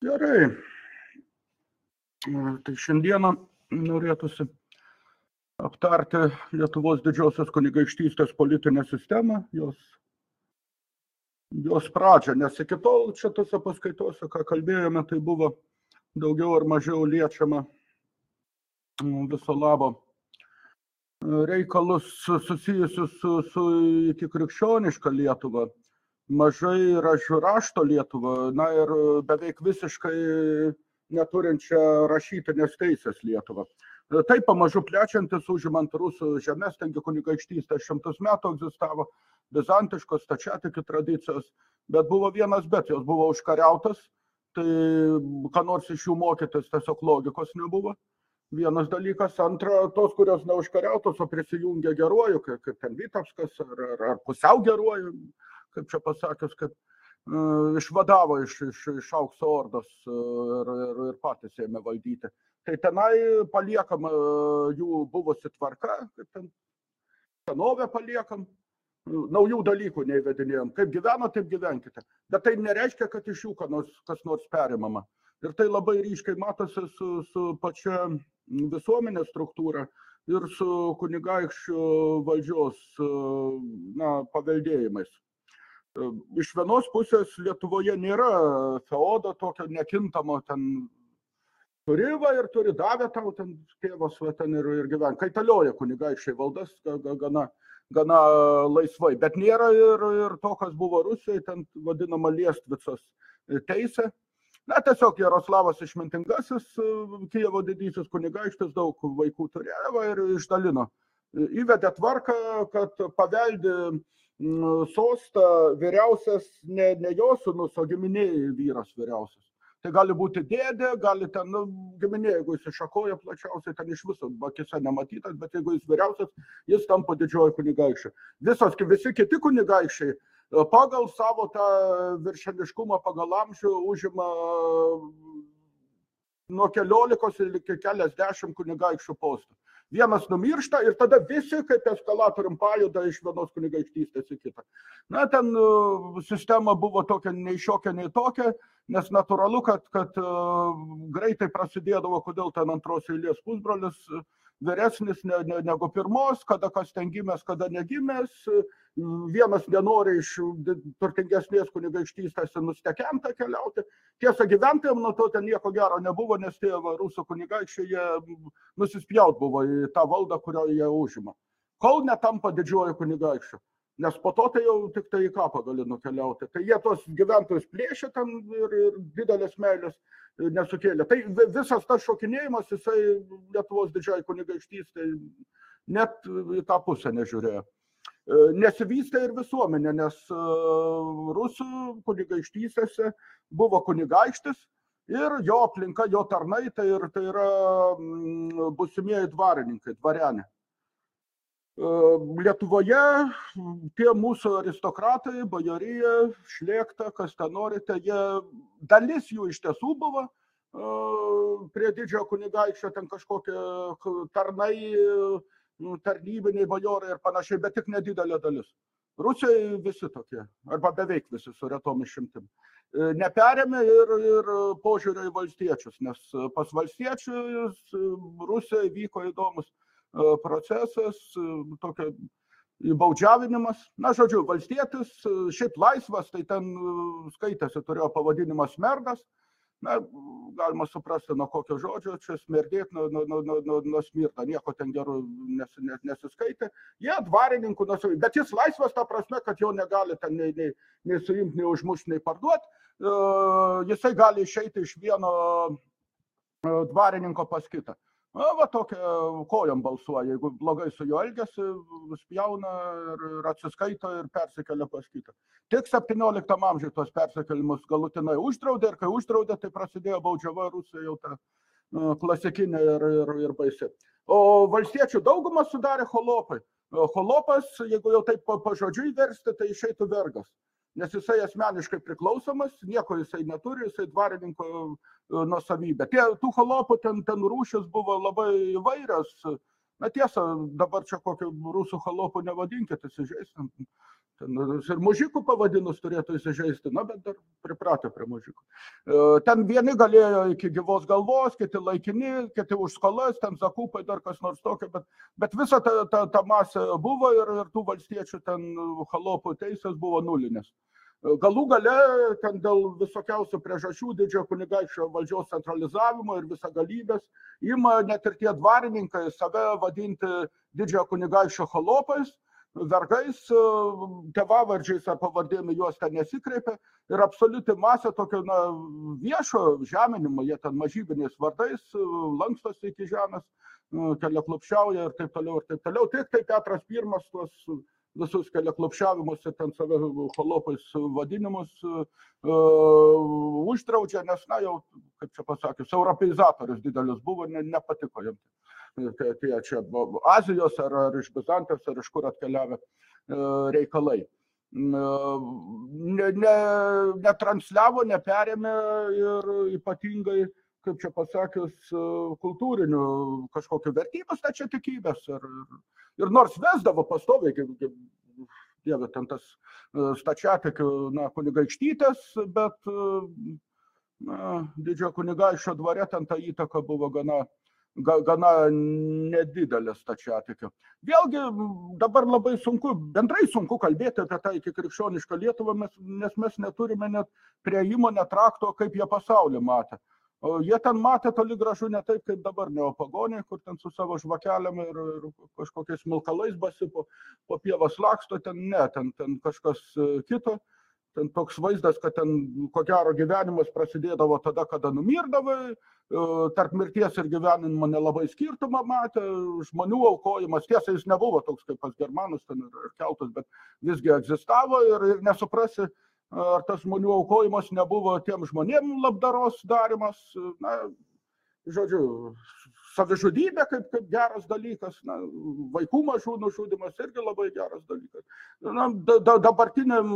Gerai. Tai šiandieną norėtųsi aptarti Lietuvos didžiosios kunigaikštystės politinę sistemą, jos, jos pradžią, nes iki tol čia tose paskaitose, ką kalbėjome, tai buvo daugiau ar mažiau liečiama viso labo reikalus susijusius su, su iki krikščioniška Lietuva, mažai rašto Lietuva, na ir beveik visiškai neturinčią rašytinės teisės Lietuvą. Taip pamažu plečiantis, užimant rusų žemės, tengi kunigaikštystė šimtus metų egzistavo, bizantiškos stačiatikių tradicijos, bet buvo vienas bet, jos buvo užkariautas, tai ką nors iš jų mokytis tiesiog logikos nebuvo vienas dalykas antra tos kurios neužkariautos o prisijungė geruoju kaip, ten Vitebskas ar, ar, ar pusiau geruoju, kaip čia pasakius, kad uh, išvadavo iš, iš, iš aukso ordos uh, ir, ir, ir patys ėmė valdyti. Tai tenai paliekama uh, jų buvusi tvarka, kaip ten senovę paliekam, naujų dalykų neįvedinėjom. Kaip gyveno, taip gyvenkite. Bet tai nereiškia, kad iš jų kas nors, kas nors perimama. Ir tai labai ryškiai matosi su, su pačia visuomenės struktūra ir su kunigaikščių valdžios na, paveldėjimais. Iš vienos pusės Lietuvoje nėra feodo tokio nekintamo ten. Turi va ir turi davę tau ten tėvas va ten ir, ir gyven. Kaitalioja kunigaikščiai valdas gana, gana laisvai, bet nėra ir, ir to, kas buvo Rusijoje, ten vadinama Liestvicos teisė, na tiesiog jaroslavas išmintingasis kijevo didysis kunigaikštis daug vaikų turėjo ir išdalino. Įvedė tvarką kad paveldi sostą vyriausias ne, ne jo sūnus, o giminėjai vyras vyriausias. Tai gali būti dėdė, gali ten, nu, giminė, jeigu jis išakoja plačiausiai, ten iš viso akise nematytas, bet jeigu jis vyriausias, jis tampa didžioji kunigaikščiai. Visos, visi kiti kunigaikščiai pagal savo tą viršeniškumą pagal amžių užima nuo keliolikos iki keliasdešimt kunigaikščių postų. Vienas numiršta ir tada visi kaip eskalatorium pajuda iš vienos kunigaikštystės į kitą. Na, ten sistema buvo tokia nei šiokia, nei tokia, nes natūralu, kad, kad greitai prasidėdavo, kodėl ten antros eilės pusbrolis vyresnis ne, ne, negu pirmos, kada kas ten gimęs, kada negimęs, vienas nenori iš turtingesnės kunigaikštystės nustekentą keliauti. Tiesa, gyventojams nuo to ten nieko gero nebuvo, nes tie va, rusų kunigaikščiai jie nusispjaut buvo į tą valdą, kurio jie užima. Kol netampa didžiuoju kunigaikščiu. Nes po to tai jau tik tai į kapą gali nukeliauti. Tai jie tos gyventojus plėšė ten ir, ir didelės meilės nesukėlė. Tai visas tas šokinėjimas, jisai Lietuvos didžiai kunigaikštystė net į tą pusę nežiūrėjo. Nesivystė ir visuomenė, nes rusų kunigaikštystėse buvo kunigaikštis ir jo aplinka, jo tarnai, tai, ir, tai yra busimieji dvarininkai, dvarianė. Lietuvoje tie mūsų aristokratai, bajorija, šlėkta, kas ten norite, jie, dalis jų iš tiesų buvo prie didžiojo kunigaikščio, ten kažkokie tarnai, tarnybiniai bajorai ir panašiai, bet tik nedidelė dalis. Rusijai visi tokie, arba beveik visi su retom išimtim. Neperėmė ir, ir požiūrio į valstiečius, nes pas valstiečius Rusijoje vyko įdomus procesas, tokio įbaudžiavinimas. Na, žodžiu, valstietis, šiaip laisvas, tai ten skaitėsi, turėjo pavadinimą smerdas. Na, galima suprasti, nuo kokio žodžio čia smerdėt, nuo, nuo, nuo, nuo, nuo smirta, nieko ten gerų nes, nes, nesiskaitė. Jie dvarininkų, bet jis laisvas ta prasme, kad jo negali ten nei, nei, nei suimti, nei užmušti, nei parduoti. Jisai gali išeiti iš vieno dvarininko pas kitą. Na, va tokia kojom balsuoja, jeigu blogai su juo elgesi, spjauna ir, ir atsiskaito ir persikelia pas kitą. Tik 17 amžiuje tos persikelimus galutinai uždraudė ir kai uždraudė, tai prasidėjo baudžiava Rusija jau ta klasikinė ir, ir, ir baisi. O valstiečių daugumą sudarė holopai. Holopas, jeigu jau taip pažodžiui versti, tai išeitų vergas nes jisai asmeniškai priklausomas, nieko jisai neturi, jisai dvarininko nuosavybė. Tie tų holopų ten, ten rūšis buvo labai įvairios. Na tiesa, dabar čia kokio rusų holopų nevadinkite, įsižeisim. Ten ir mužikų pavadinus turėtų įsižeisti, na, bet dar pripratę prie mužikų. Ten vieni galėjo iki gyvos galvos, kiti laikini, kiti už skolas, ten zakūpai, dar kas nors tokio, bet, bet visa ta, ta, ta masė buvo ir, ir tų valstiečių ten halopų teisės buvo nulinės. Galų gale, ten dėl visokiausių priežasčių didžiojo kunigaikščio valdžios centralizavimo ir visagalybės, ima net ir tie dvarininkai save vadinti didžiojo kunigaikščio halopais, vergais, tėvavardžiais ar pavardėmi juos ten nesikreipia ir absoliuti masė tokio na, viešo žeminimo, jie ten mažybiniais vardais lankstosi iki žemės, keliaklopšiauja ir taip toliau ir taip toliau. Tik tai Petras I tuos visus keliaklopšiavimus ir ten save holopais vadinimus uh, uždraudžia, nes, na jau, kaip čia pasakius, europeizatorius didelis buvo, ne, nepatiko jam. Tai tie čia Azijos ar, ar iš Bizantijos ar iš kur atkeliavę uh, reikalai. Ne, ne, netransliavo, neperėmė ir ypatingai kaip čia pasakius, kultūrinių kažkokių vertybių stačiatikybės. Ir, ir nors vesdavo pastoviai, kaip, dieve, ten tas stačiatikių, na, kunigaikštytės, bet, na, didžiojo kunigaišio dvare ten ta įtaka buvo gana, gana nedidelė stačiatikių. Vėlgi dabar labai sunku, bendrai sunku kalbėti apie tą iki krikščionišką Lietuvą, mes, nes mes neturime net prieimo, net trakto, kaip jie pasaulį matė. Jie ten matė toli gražu ne taip, kaip dabar neopagoniai, kur ten su savo žvakelėm ir, ir kažkokiais milkalais basi po, po pievas laksto, ten ne, ten, ten kažkas kito. Ten toks vaizdas, kad ten ko gero gyvenimas prasidėdavo tada, kada numirdavai, tarp mirties ir gyvenimo nelabai skirtumą matė, žmonių aukojimas, tiesa, jis nebuvo toks kaip pas germanus ten ir keltus, bet visgi egzistavo ir, ir nesuprasi, ar tas žmonių aukojimas nebuvo tiem žmonėm labdaros darimas, na, žodžiu, savižudybė kaip, kaip geras dalykas, na, vaikų mažų nužudimas irgi labai geras dalykas. Na, da, da, dabartiniam,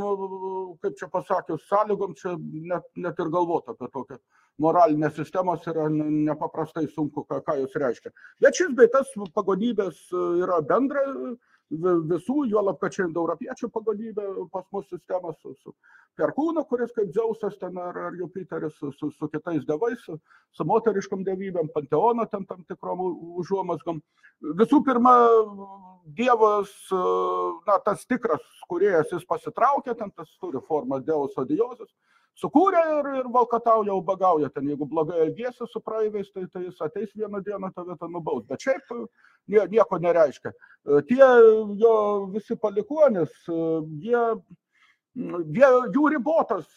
kaip čia pasakius, sąlygom čia net, net ir galvoti apie tokią moralinę sistemos yra nepaprastai sunku, ką, ką jūs reiškia. Bet šis bei tas pagonybės yra bendra visų, juolab, kad čia europiečių pagonybė pas mus sistema su, su perkūnu, kuris kaip Dzeusas ten ar, ar Jupiteris su, su, su kitais dievais, su, su moteriškom dievybėm, panteono ten tam tikrom užuomasgom. Visų pirma, dievas, na, tas tikras kuriejas, jis pasitraukia, ten tas turi formą Deus odiozas, sukūrė ir, ir valkatauja, ubagauja ten, jeigu blogai elgėsi su praeiviais, tai, tai jis ateis vieną dieną tave ten nubaus. Bet šiaip nie, nieko nereiškia. Tie jo visi palikuonis, jie jie, jų ribotas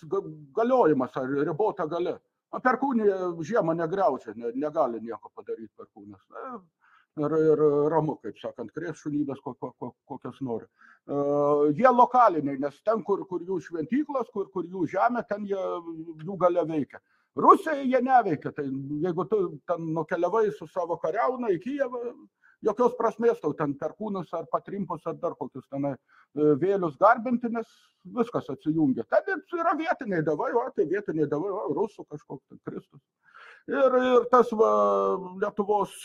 galiojimas ar ribota gale. O perkūnė žiemą negriaučia, ne, negali nieko padaryti perkūnas. Ir, ir ramu, kaip sakant, krės šunybės kokios ko, kokias nori. Uh, jie lokaliniai, nes ten, kur, kur jų šventyklos, kur, kur jų žemė, ten jie, jų gale veikia. Rusija jie neveikia, tai jeigu tu ten nukeliavai su savo kariauna į Kijevą, jokios prasmės tau ten perkūnus ar patrimpus ar dar kokius tenai vėlius garbinti, nes viskas atsijungia. Ten yra vietiniai davai, o tai vietiniai davai, o rusų kažkoks tai Kristus. Ir, ir tas va, Lietuvos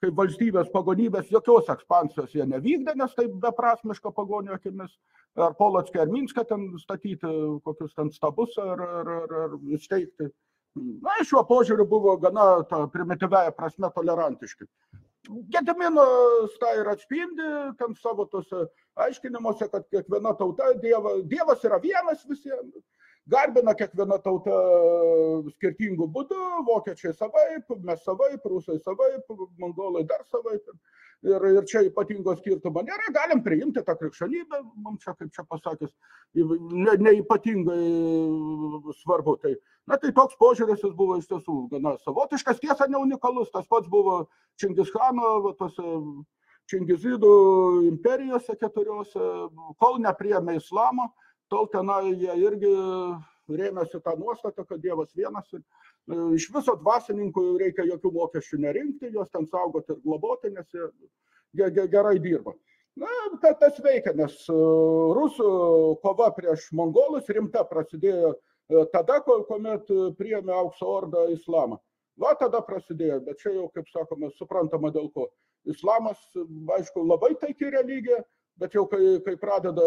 kaip valstybės pagonybės jokios ekspansijos jie nevykdė, nes tai beprasmiška pagonio akimis. Ar Polotskė, ar Minskė ten statyti kokius ten stabus ar, ar, ar, ar įsteigti. Na, šiuo požiūriu buvo gana ta primityvėja prasme tolerantiški. Gediminas tą ir atspindi ten savo tose aiškinimuose, kad kiekviena tauta, dieva, Dievas yra vienas visiems, garbina kiekviena tauta skirtingų būdų, vokiečiai savaip, mes savaip, rusai savaip, mongolai dar savaip. Ir, ir čia ypatingo skirtumo nėra, galim priimti tą krikščionybę, mums čia, kaip čia pasakęs, ne, neipatingai svarbu. Tai, na, tai toks požiūris jis buvo iš tiesų gana savotiškas, tiesa, ne unikalus, tas pats buvo Čingischano, tose Čingizidų imperijose keturiose, kol nepriemė islamo, tol tenai jie irgi rėmėsi tą nuostatą, kad Dievas vienas. Ir, iš viso dvasininkų reikia jokių mokesčių nerinkti, juos ten saugoti ir globoti, nes jie gerai dirba. Na, ta, tas veikia, nes rusų kova prieš mongolus rimta prasidėjo tada, kuomet priėmė aukso ordą islamą. Va tada prasidėjo, bet čia jau, kaip sakoma, suprantama dėl ko. Islamas, aišku, labai taiki religija, bet jau kai, kai pradeda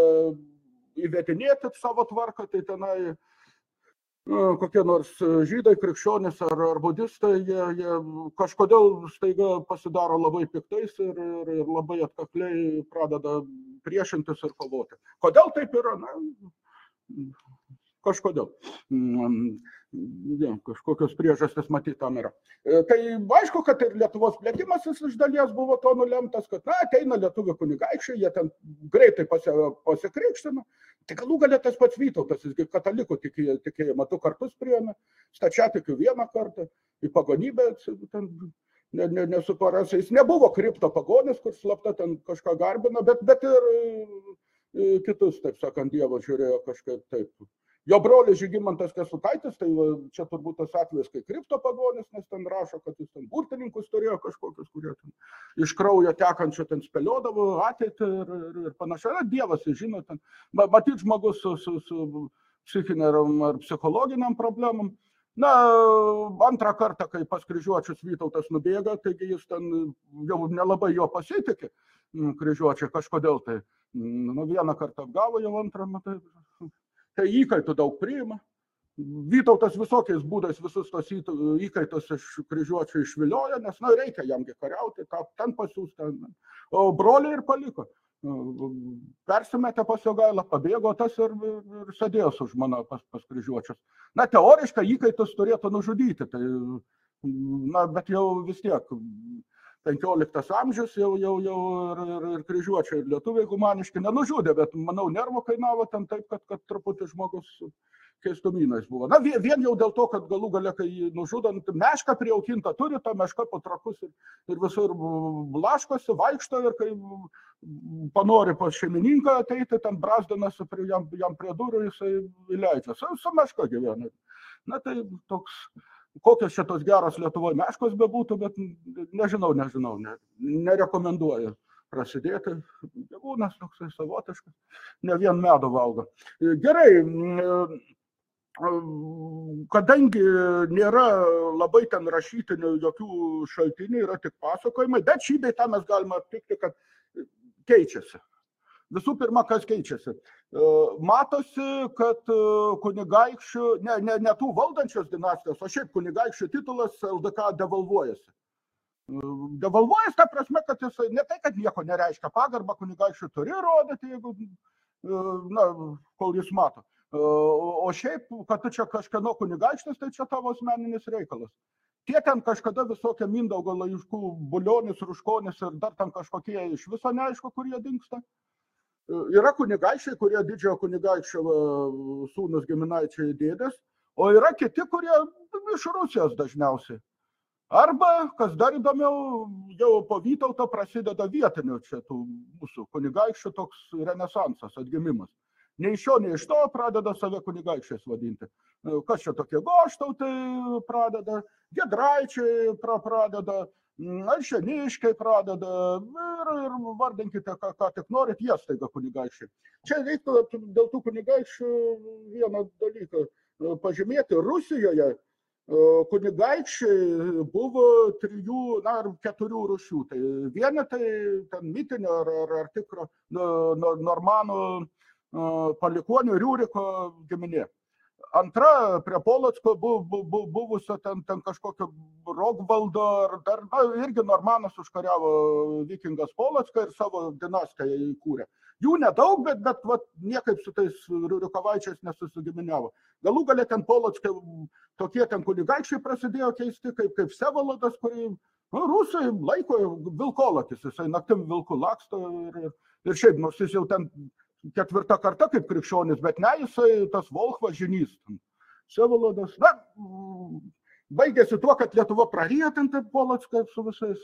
įvedinėti savo tvarką, tai tenai nu, kokie nors žydai, krikščionys ar, ar budistai, jie, jie kažkodėl staiga pasidaro labai piktais ir, ir, ir labai atkakliai pradeda priešintis ir kovoti. Kodėl taip yra? Na, kažkodėl. Ja, kažkokios priežastys matyti tam yra. E, tai aišku, kad ir Lietuvos plėtimasis iš dalies buvo to nulemtas, kad, na, ateina lietuvių kunigaikščiai, jie ten greitai pasi, pasikrikština. Tai galų galę tas pats Vytautas, jisgi katalikų tikėjimą du kartus priėmė, stačiatikių vieną kartą, į pagonybę ten ne, ne, nesuparas. Jis nebuvo kripto pagonis, kur slapta ten kažką garbino, bet, bet ir kitus, taip sakant, Dievo žiūrėjo kažkaip taip jo brolis žygimantas kęstutaitis tai va čia turbūt tas atvejis kai kripto pagonis nes ten rašo kad jis ten burtininkus turėjo kažkokius kurie ten iš kraujo tekančio ten spėliodavo ateitį ir, ir, ir panašiai. Na dievas jis žino ten. Matyt žmogus su, su, su psichinėm ar psichologiniam problemom. Na antrą kartą kai pas kryžiuočius vytautas nubėga taigi jis ten jau nelabai juo pasitiki kryžiuočiai kažkodėl tai. Nu vieną kartą apgavo jau antrą matai tai įkaitų daug priima. Vytautas visokiais būdais visus tos įkaitus iš kryžiuočių išvilioja, nes, na, reikia jamgi kariauti, ką ten pasiūsti. O broliai ir paliko. Persimetė pas jo gailą, pabėgo tas ir, ir sėdėjo su žmona pas, pas kryžiuočius. Na, teoriškai įkaitus turėtų nužudyti, tai, na, bet jau vis tiek penkioliktas amžius jau jau jau ir ir ir kryžiuočiai ir lietuviai humaniški nenužudė bet manau nervų kainavo ten taip kad kad truputį žmogus keistumynais buvo. Na vien vien jau dėl to kad galų gale kai jį nužudant mešką prijaukintą turi ta meška po trakus ir ir visur blaškosi vaikšto ir kai panori pas šeimininką ateiti ten brazdinasi prie jam jam prie durų jisai įleidžia. Su su meška gyvena. Na tai toks kokios čia tos geros Lietuvoje meškos bebūtų, bet nežinau, nežinau, ne, nerekomenduoju prasidėti. Gyvūnas toksai savotiškas, ne vien medų valgo. Gerai, kadangi nėra labai ten rašytinių jokių šaltinių, yra tik pasakojimai, bet šį beitą mes galime aptikti, kad keičiasi visų pirma kas keičiasi? E, matosi kad e, kunigaikščių ne ne ne tų valdančios dinastijos o šiaip kunigaikščio titulas ldk devalvuojasi. E, devalvuojas ta prasme kad jisai ne tai kad nieko nereiškia pagarbą kunigaikščiui turi rodyti jeigu na kol jis mato. O šiaip kad tu čia kažkieno kunigaikštis tai čia tavo asmeninis reikalas. Tie ten kažkada visokie mindaugo laiškų bulionis ruškonis ir dar ten kažkokie iš viso neaišku kur jie dingsta yra kunigaikščiai, kurie didžiojo kunigaikščio sūnus giminaičiai dėdės, o yra kiti, kurie iš Rusijos dažniausiai. Arba, kas dar įdomiau, jau po Vytauto prasideda vietinių čia tų mūsų kunigaikščių toks renesansas, atgimimas. Nei iš šio, nei iš to pradeda save kunigaikščiais vadinti. Kas čia tokie goštautai pradeda, gedraičiai pradeda, alšėniškiai pradeda ir, ir vardinkite, ką, ką tik norit, jie staiga kunigaikščiai. Čia reiktų dėl tų kunigaikščių vieną dalyką pažymėti. Rusijoje kunigaikščiai buvo trijų, na, ar keturių rušių. Tai vienetai, ten mitinio ar, ar, ar tikro normanų palikonių Riuriko giminė antra prie polocko bu bu bu buvusio ten ten kažkokio rogvaldo ar dar na irgi normanas užkariavo vikingas polocką ir savo dinastiją įkūrė. Jų nedaug bet bet vat niekaip su tais riurikovaičiais nesusigiminiavo. Galų gale ten polocke tokie ten kunigaikščiai prasidėjo keisti kaip kaip vsevolodas kurį nu rusai laiko vilkolakis jisai naktim vilku laksto ir ir šiaip nors jis jau ten ketvirta karta kaip krikščionis, bet ne jisai tas Volchvas žinys. Sevolodas, na, baigėsi tuo, kad Lietuva prarijo ten taip Polocką su visais,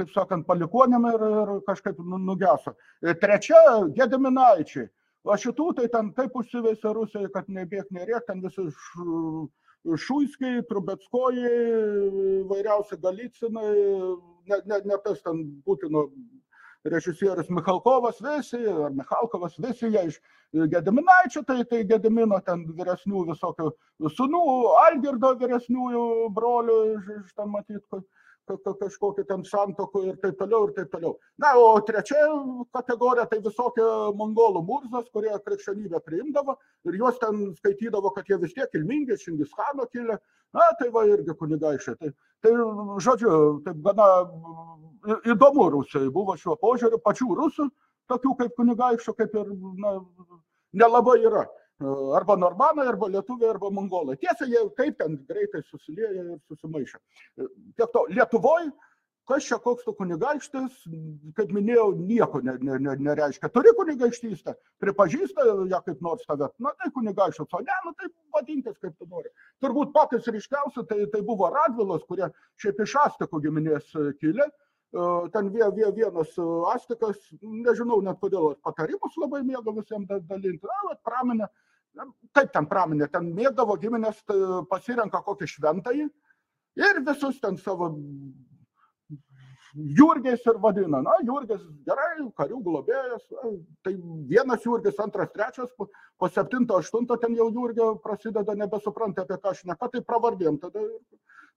kaip sakant, palikonėm ir, ir kažkaip nu, nugeso. Trečia, Gediminaičiai. O šitų tai ten taip užsiveisė Rusijai, kad nebėg nerėk, ten visi šuiskiai, trubetskojai, vairiausi galicinai, ne, ne, ne tas ten Putino režisierius Michalkovas visi, ar Michalkovas visi jie iš Gediminaičio, tai, tai Gedimino ten vyresnių visokių sunų, Algirdo vyresniųjų brolių iš, ten matyt, kažkokį ten santokų ir taip toliau, ir taip toliau. Na, o trečia kategorija tai visokie mongolų murzas, kurie krikščionybę priimdavo ir juos ten skaitydavo, kad jie vis tiek kilmingi, Šingischano kilę. Na, tai va irgi kunigaišiai. Tai, tai žodžiu, taip gana įdomu Rusijai buvo šiuo požiūriu, pačių rusų, tokių kaip kunigaiščių, kaip ir na, nelabai yra arba normanai, arba lietuviai, arba mongolai. Tiesa, jie kaip ten greitai susilieja ir susimaišė. Tiek to, Lietuvoje, kas čia koks tu kunigaikštis, kaip minėjau, nieko ne, ne, ne, nereiškia. Turi kunigaikštystę, pripažįsta ją kaip nors tave, na tai kunigaikštis, o ne, nu tai vadinkis kaip tu nori. Turbūt patys ryškiausi tai, tai buvo Radvilos, kurie šiaip iš Astikų giminės kilė ten vienas astikas, nežinau net kodėl, patarimus labai mėgo visiems dalinti, na, pramonė, kaip ten pramonė, ten mėgdavo giminės, pasirenka kokį šventąjį ir visus ten savo Jurgiais ir vadina. Na, Jurgis gerai, karių globėjas. Tai vienas Jurgis, antras, trečias, po, po septinto, aštunto ten jau Jurgio prasideda, nebesupranta apie ką šneka, tai pravardėm tada.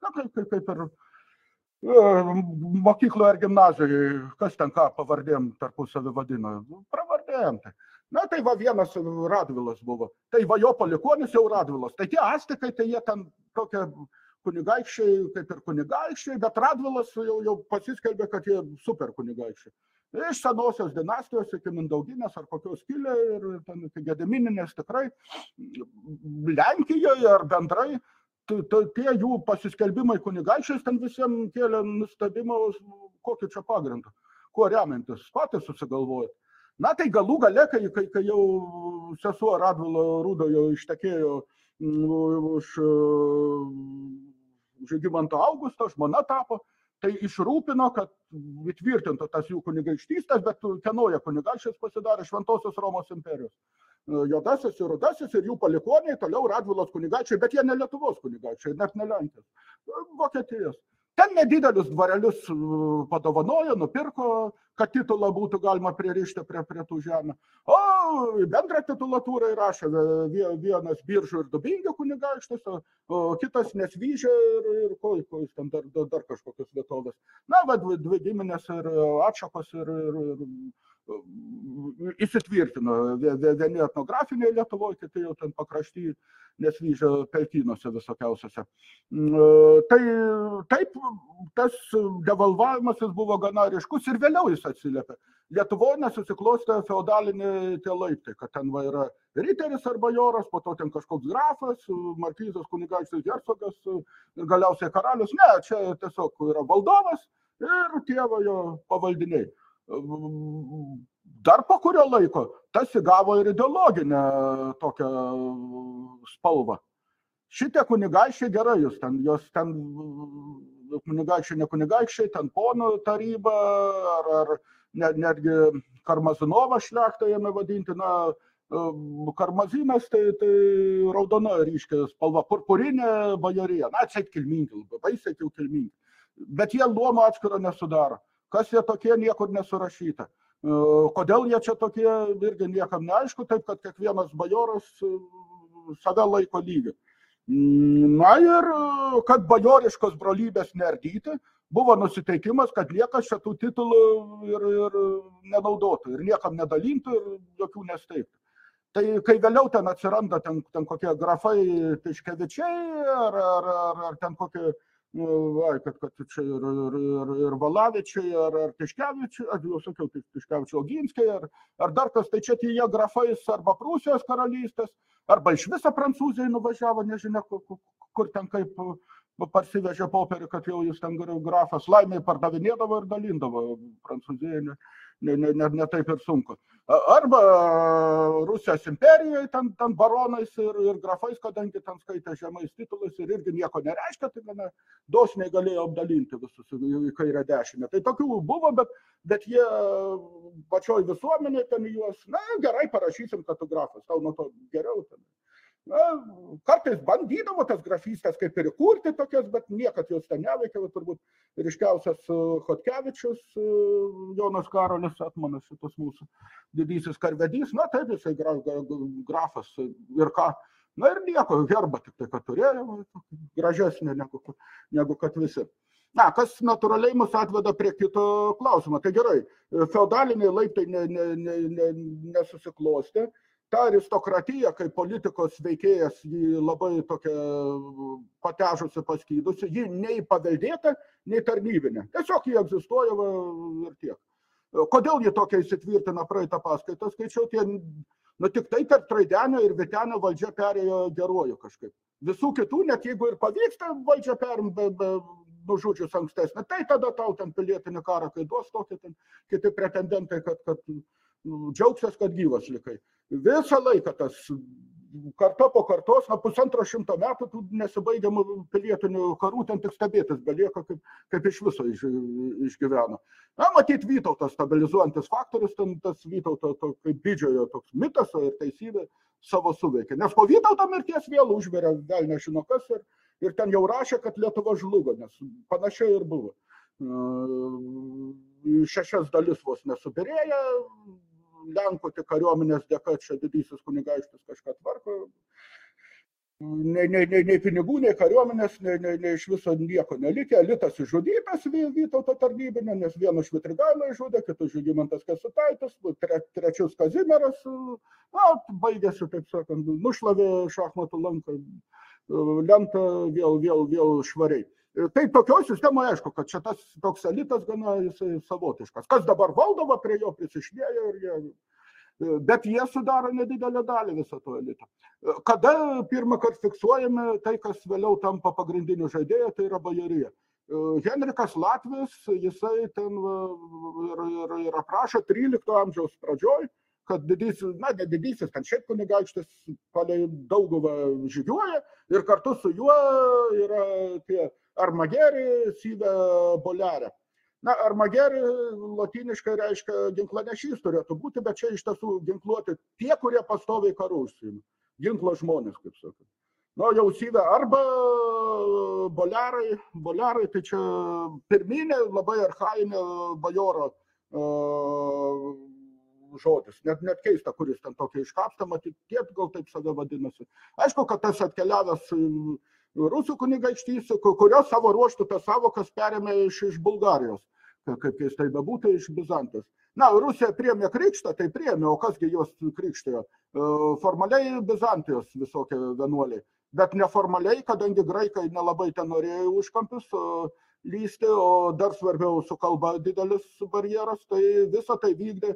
Na, kaip, kaip, kaip ir mokykloje ar gimnazijoje, kas ten ką pavardėm tarpusavį vadina. Pravardėm. Tai. Na tai va vienas Radvilas buvo. Tai va jo palikonis jau Radvilas. Tai tie astikai, tai jie ten tokie kunigaikščiai, kaip ir kunigaikščiai, bet Radvilas jau, jau pasiskelbė, kad jie super kunigaikščiai. Iš senosios dinastijos iki Mindauginės ar kokios kilė ir ten iki Gedimininės tikrai Lenkijoje ar bendrai tie jų pasiskelbimai kunigaikščiais ten visiems kėlė nustebimą, kokį čia pagrindą, kuo remiantis, patys susigalvoja. Na tai galų gale, kai, kai, kai jau sesuo Radvilo Rūdojo ištekėjo už Žygimanto Augusto, žmona tapo, tai išrūpino, kad įtvirtintų tas jų kunigaikštystės, bet kenoje kunigaikščiais pasidarė Šventosios Romos imperijos. Jodasis ir Rudasis ir jų palikoniai toliau Radvilos kunigaikščiai, bet jie ne Lietuvos kunigaikščiai, net ne Lenkijos, Vokietijos. Ten nedidelius dvarelius padovanojo, nupirko, kad titulą būtų galima pririšti prie, prie tų žemę. O bendrą titulatūrą įrašė vienas biržų ir dubingio kunigaikštis, o kitas nesvyžė ir, ir ko, ko jis ten dar, dar, kažkokios vietovės. Na, bet dvi giminės ir atšakos ir, ir, ir įsitvirtino vieni etnografiniai Lietuvoje, kiti jau ten pakrašty, nesvyžę pelkynuose visokiausiose. Tai taip, tas devalvavimas jis buvo gana ryškus ir vėliau jis atsiliepė. Lietuvoje nesusiklostė feodalinė tie laiptai, kad ten va yra riteris ar bajoras, po to ten kažkoks grafas, markyzas, kunigaikštis, hercogas, galiausiai karalius. Ne, čia tiesiog yra valdovas ir tėvo jo pavaldiniai dar po kurio laiko tas įgavo ir ideologinę tokią spalvą. Šitie kunigaikščiai gerai, jūs ten, jos ten kunigaikščiai, ne kunigaikščiai, ten ponų taryba, ar, ar net, netgi Karmazinova šlechtą jame vadinti, na, Karmazinas tai, tai raudona ryškia spalva, purpurinė bajorija, na, čia kilmingi, baisiai jau kilmingi. Bet jie luomo atskiro nesudaro. Kas jie tokie, niekur nesurašyta. Kodėl jie čia tokie, irgi niekam neaišku, taip kad kiekvienas bajoras save laiko lygiu. Na ir kad bajoriškos brolybės neardyti, buvo nusiteikimas, kad niekas šitų titulų ir, ir nenaudotų, ir niekam nedalintų, ir jokių nesteigtų. Tai kai vėliau ten atsiranda ten, ten kokie grafai Tiškevičiai ar, ar, ar, ar ten kokie va, kad, kad čia ir, ir, ir, ir Valavičiai, ar, ar Tiškevičiai, ar jau sakiau, Tiškevičiai Oginskiai, ar, ar dar kas, tai čia tie grafais arba Prūsijos karalystės, arba iš viso Prancūzijai nuvažiavo, nežinia, kur, kur ten kaip parsivežė popierį, kad jau jis ten grafas laimiai pardavinėdavo ir dalindavo Prancūzijai. Ne, ne, ne, ne, ne taip ir sunku. Arba Rusijos imperijoje ten, ten baronais ir, ir grafais, kadangi ten skaitė žemais titulais ir irgi nieko nereiškia, tai gana dosniai galėjo apdalinti visus į kairę dešinę. Tai tokių buvo, bet, bet jie pačioj visuomenė ten juos, na gerai, parašysim, kad tu grafas, tau nuo to geriau. Ten na, kartais bandydavo tas grafystės kaip ir įkurti tokias, bet niekad jos ten neveikė, turbūt ryškiausias e, Hotkevičius, e, Jonas Karolis Atmanas, šitas mūsų didysis karvedys, na taip, jisai gra, grafas ir ką. Na ir nieko, herbą tik tai, kad turėjo, gražesnė negu, negu kad visi. Na, kas natūraliai mus atveda prie kito klausimo. Tai gerai, feudaliniai laiptai ne, ne, ne, ne, nesusiklostė, ta aristokratija kaip politikos veikėjas ji labai tokia patežusi paskydusi ji nei paveldėta nei tarnybinė. Tiesiog ji egzistuoja va, ir tiek. Kodėl ji tokia įsitvirtina? Praeitą paskaitą skaičiau tie nu tik tai tarp traidenio ir vytenio valdžia perėjo geruoju kažkaip. Visų kitų net jeigu ir pavyksta valdžią perimt be, be nužudžius ankstesnę tai tada tau ten pilietinį karą kai duos tokie ten kiti pretendentai kad kad džiaugsies, kad gyvas likai. Visą laiką tas karta po kartos, na pusantro šimto metų tų nesibaigiamų pilietinių karų ten tik stebėtis belieka, kaip, kaip iš viso iš, išgyveno. Na, matyt, Vytautas stabilizuojantis faktorius, ten tas Vytauto to, kaip didžiojo toks mitas ir teisybė savo suveikė. Nes po Vytauto mirties vėl užveria gal nežino kas ir, ir ten jau rašė, kad Lietuva žlugo, nes panašiai ir buvo. Šešias dalis vos nesubirėja, Lenkų tik kariuomenės dėka čia didysis kunigaikštis kažką tvarko. Nei, nei, nei, nei pinigų, nei kariuomenės, nei, nei, nei iš viso nieko nelikė. Elitas išžudytas Vytauto tarnybinė, nes vieną Švitrigailą išžudė, kitus Žygimantas Kesutaitis, tre, trečius Kazimieras, na, baigėsi, taip sakant, nušlavė šachmatų lanką, lentą vėl, vėl, vėl švariai. Tai tokioje sistemoje aišku, kad čia tas toks elitas gana jisai savotiškas. Kas dabar valdova prie jo prisišnėjo ir jie, bet jie sudaro nedidelę dalį viso to elito. Kada pirmą kartą fiksuojame tai, kas vėliau tampa pagrindiniu žaidėju, tai yra bajarija. Henrikas Latvis, jisai ten ir, ir, ir aprašo 13 amžiaus pradžioj, kad didysis, na, ne didysis, ten šiaip kunigaikštis palei dauguvą žygiuoja ir kartu su juo yra tie armageri syve bolerė. Na, armageri latiniškai reiškia ginklanešys turėtų būti, bet čia iš tiesų ginkluoti tie, kurie pastoviai karų užsiima. Ginklo žmonės, kaip sakau. Nu, jau syve arba bolerai, bolerai, tai čia pirminė labai archainė bajoro uh, žodis. Net, net keista, kuris ten tokia iškapstama, tik tiek gal taip save vadinasi. Aišku, kad tas atkeliavęs uh, rusų kunigaikštystė, kurios savo ruoštų tas savokas perėmė iš, iš Bulgarijos, kaip keistai bebūtų, iš Bizantijos. Na, Rusija priemė krikštą, tai priemė, o kasgi jos krikštėjo? Formaliai Bizantijos visokie vienuoliai, bet neformaliai, kadangi graikai nelabai ten norėjo užkampius lysti, o dar svarbiau su kalba didelis barjeras, tai visą tai vykdė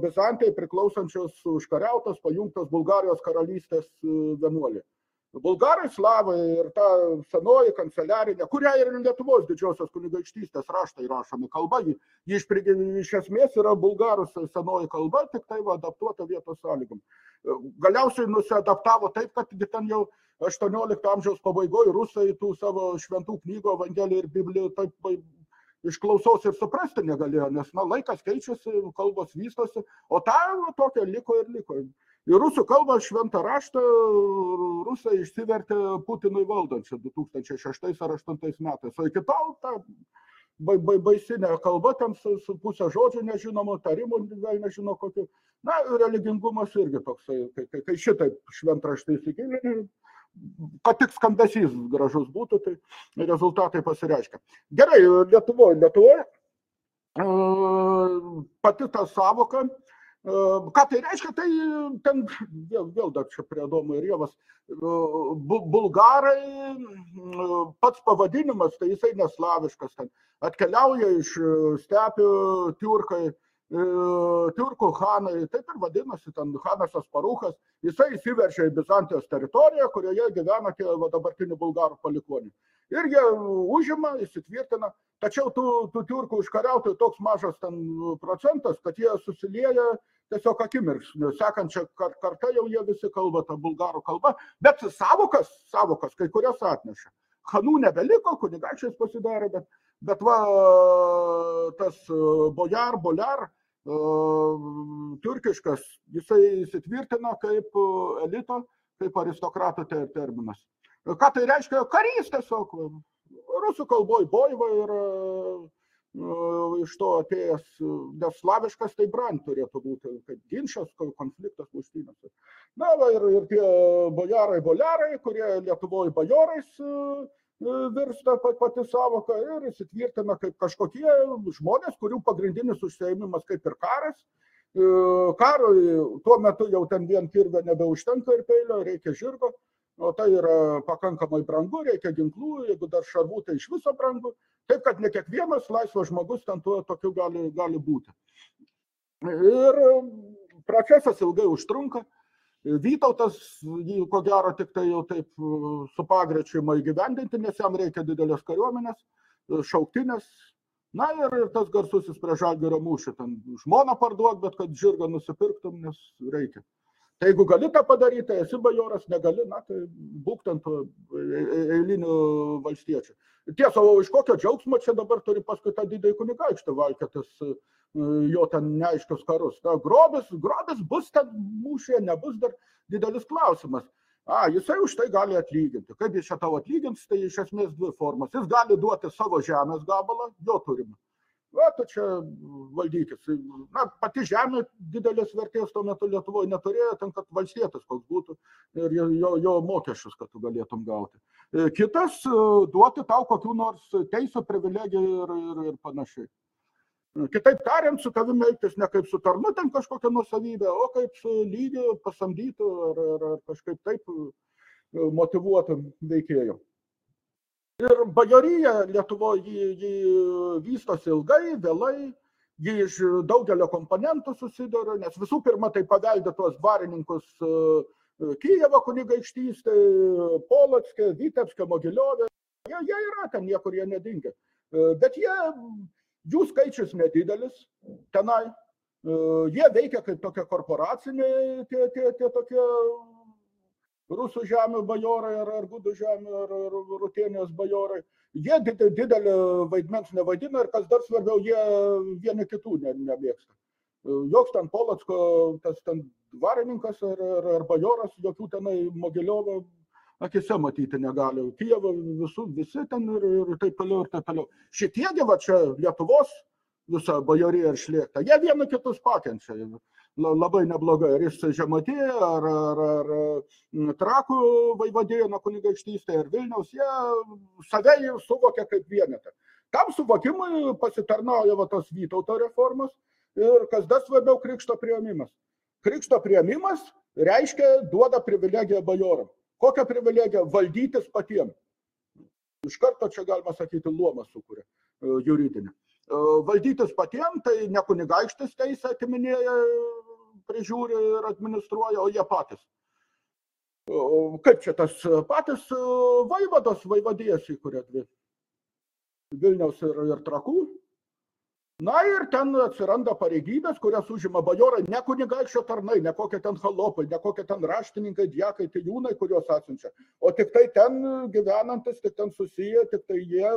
Bizantijai priklausančios užkariautos, pajungtos Bulgarijos karalystės vienuoliai bulgarai slavai ir ta senoji kanceliarinė kurią ir lietuvos didžiosios kunigaikštystės raštai rašomi kalba ji ji iš iš esmės yra bulgarų senoji kalba tiktai va adaptuota vietos sąlygom. Galiausiai nusiadaptavo taip kad ten jau aštuoniolikto amžiaus pabaigoj rusai tų savo šventų knygų evangelijų ir biblijų taip iš klausos ir suprasti negalėjo nes na laikas keičiasi kalbos vystosi o ta va tokia liko ir liko į rusų kalbą šventą raštą rusai išsivertė Putinui valdančią 2006 ar 2008 metais, o iki tol ta ba, ba, baisinė kalba, ten su, su pusė žodžių nežinomų, tarimų gal nežino kokiu. Na, religingumas irgi toksai, kai, kai, kai šitaip šventraštį įsigilini, kad tik skambesys gražus būtų, tai rezultatai pasireiškia. Gerai, Lietuvoje, Lietuvoje pati ta savoka, Ką tai reiškia, tai ten vėl, vėl dar čia prie Domo ir Jėvas, bulgarai, pats pavadinimas, tai jisai neslaviškas, ten atkeliauja iš stepių tiurkai, tiurkų hanai, taip ir vadinasi, ten hanas Asparuchas, jisai įsiveržė į Bizantijos teritoriją, kurioje gyvena tie va, dabartinių bulgarų palikonį. Ir jie užima, įsitvirtina, tačiau tų, tų tiurkų užkariautojų toks mažas ten procentas, kad jie susilieja tiesiog akimirksniu. Sekančia kar karta jau jie visi kalba ta bulgarų kalba bet sąvokas sąvokas kai kurias atneša. Chanų nebeliko kunigaikščiais pasidarė bet bet va tas bojar boliar turkiškas jisai įsitvirtino kaip elito kaip aristokratų ter terminas. Ką tai reiškia? Karys tiesiog rusų kalboj boiva yra iš to atėjęs, nes slaviškas tai brand turėtų būti, kaip ginčas, konfliktas, muštynės. Na, va, ir, ir tie bojarai, bolerai, kurie Lietuvoje bajorais virsta pati savoka ir įsitvirtina kaip kažkokie žmonės, kurių pagrindinis užsiėmimas kaip ir karas. Karui tuo metu jau ten vien kirvio nebeužtenka ir peilio, reikia žirgo, o tai yra pakankamai brangu, reikia ginklų, jeigu dar šarvų, tai iš viso brangu. Taip, kad ne kiekvienas laisvas žmogus ten tuo tokiu gali, gali būti. Ir procesas ilgai užtrunka. Vytautas jį ko gero tik tai jau taip su pagreičiu ima įgyvendinti, nes jam reikia didelės kariuomenės, šauktinės. Na ir, ir tas garsusis prie žalgerio mūšio, ten žmoną parduok, bet kad žirgą nusipirktum, nes reikia. Tai jeigu gali tą padaryti, tai esi bajoras, negali, na tai būk ten eilinių valstiečių. Tiesa, o iš kokio džiaugsmo čia dabar turi paskui tą didįjį kunigaikštį valkėtis jo ten neaiškius karus. Ta, grobis, grobis bus ten mūšėje, nebus dar didelis klausimas. A, jisai už tai gali atlyginti. Kaip jis čia tau atlygins, tai iš esmės dvi formos. Jis gali duoti savo žemės gabalą, jo turimą. Va, tu čia valdykis. Na, pati žemė didelės vertės tuo metu Lietuvoje neturėjo, ten, kad valstietis koks būtų ir jo, jo mokesčius, kad tu galėtum gauti. Kitas, duoti tau kokių nors teisų, privilegijų ir, ir, ir panašiai. Kitaip tariant, su tavimi elgtis ne kaip su tarnu ten kažkokia nusavybė, o kaip su lygiu pasamdytų ar, ar, ar kažkaip taip motivuotų veikėjų. Ir bajoryje Lietuvoje jį, jį vystosi ilgai, vėlai, jį iš daugelio komponentų susidaro, nes visų pirma tai paveldė tuos dvarininkus Kijevo kunigaikštystė, Polotskė, Vitebskė, Mogiliovė. Jie, jie yra ten, niekur jie nedingia. Bet jie jų skaičius nedidelis tenai, jie veikia kaip tokia korporacinė, tie, tie, tie tokie rusų žemių bajorai ar, ar gudų žemių ar, ar rutienės bajorai. Jie didelį vaidmens nevaidina ir kas dar svarbiau, jie vieni kitų ne, nemėgsta. Joks ten Polotsko, tas ten dvarininkas ar, ar, ar bajoras, jokių tenai Mogiliovo akise matyti negali. Kijevo visų, visi ten ir, ir taip toliau ir taip toliau. Šitiegi va čia Lietuvos visa bajorija ir šlėkta, jie vienu kitus pakenčia. Labai neblogai, ar iš Žematėje, ar, ar, ar Trakų vaivadėjo nuo kunigaikštystė, ar Vilniaus, jie save suvokia kaip vienetą. Tam suvokimui pasitarnauja va tos Vytauto reformos ir kas dar svarbiau, krikšto prieimimas. Krikšto prieimimas reiškia duoda privilegiją bajoram. Kokią privilegiją? Valdytis patiem. Iš karto čia galima sakyti luomą sukuria juridinį. Valdytis patiem, tai ne kunigaikštis teisę atiminėja, prižiūri ir administruoja, o jie patys. Kaip čia tas patys vaivados vaivadijas įkuria dvi. Vilniaus ir, ir trakų, Na ir ten atsiranda pareigybės, kurias užima bajorai, ne kunigaikščio tarnai, ne kokie ten halopai, ne kokie ten raštininkai, diekai, tijūnai, kuriuos atsiunčia, o tik tai ten gyvenantis, tik ten susiję, tik tai jie,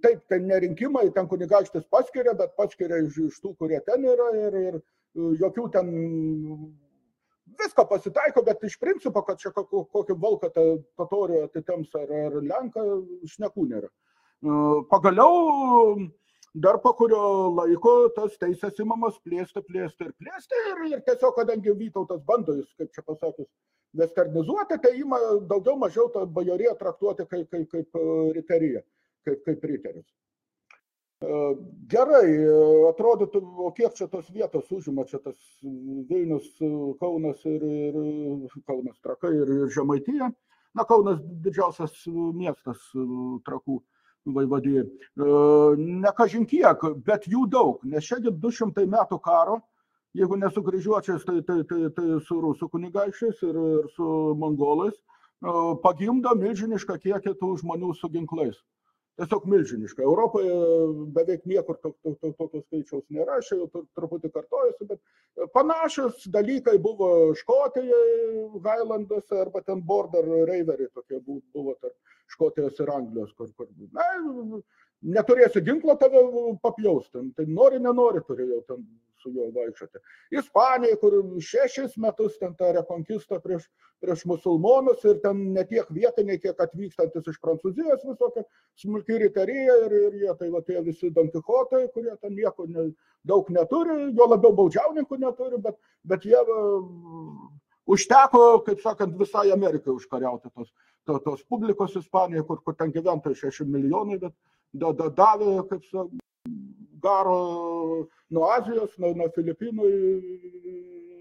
taip, tai nerinkimai, ten kunigaikštis paskiria, bet paskiria iš, iš tų, kurie ten yra ir, ir jokių ten visko pasitaiko, bet iš principo, kad čia kokį valką totorių atitemps ar, ar lenką, šnekų nėra. Pagaliau dar po kurio laiko tas teisės imamas plėsti, plėsti ir plėsti ir, ir tiesiog, kadangi Vytautas bando jis, kaip čia pasakius, westernizuoti, tai ima daugiau mažiau tą bajoriją traktuoti kaip, kaip, kaip riteriją, kaip, kaip riteris. Gerai, atrodytų, o kiek čia tos vietos užima, čia tas Vilnius, Kaunas ir, ir Kaunas Trakai ir, Žemaitija. Na, Kaunas didžiausias miestas Trakų vaivadijai. Ne kažin kiek, bet jų daug, nes šiandien 200 metų karo, jeigu nesukryžiuočiais, tai, tai, tai, tai su rusų kunigaikščiais ir, ir su mongolais, pagimdo milžinišką kiekį tų žmonių su ginklais. Tiesiog milžiniška. Europoje beveik niekur tokio to, to, to skaičiaus nėra, aš jau truputį kartojuosi, bet panašus dalykai buvo Škotijoje, Highlanduose arba ten Border Reiveriai tokie buvo tarp Škotijos ir Anglijos, kur, kur na, neturėsi ginklo, tave papjaus, ten, tai nori, nenori turi jau ten su juo vaikščioti. Ispanija, kur šešis metus ten tą rekonkistą prieš, prieš musulmonus ir ten ne tiek vietiniai, kiek atvykstantis iš Prancūzijos visokia smulki ritarija ir, ir jie tai va tie visi donkichotai, kurie ten nieko ne, daug neturi, jo labiau baudžiauninkų neturi, bet, bet jie užteko, kaip sakant, visai Amerikai užkariauti tos to, tos publikos Ispanijoje, kur, kur ten gyventojai 6 milijonai, bet da, da, davė, kaip sakė, garo nuo Azijos, nuo, nuo Filipinų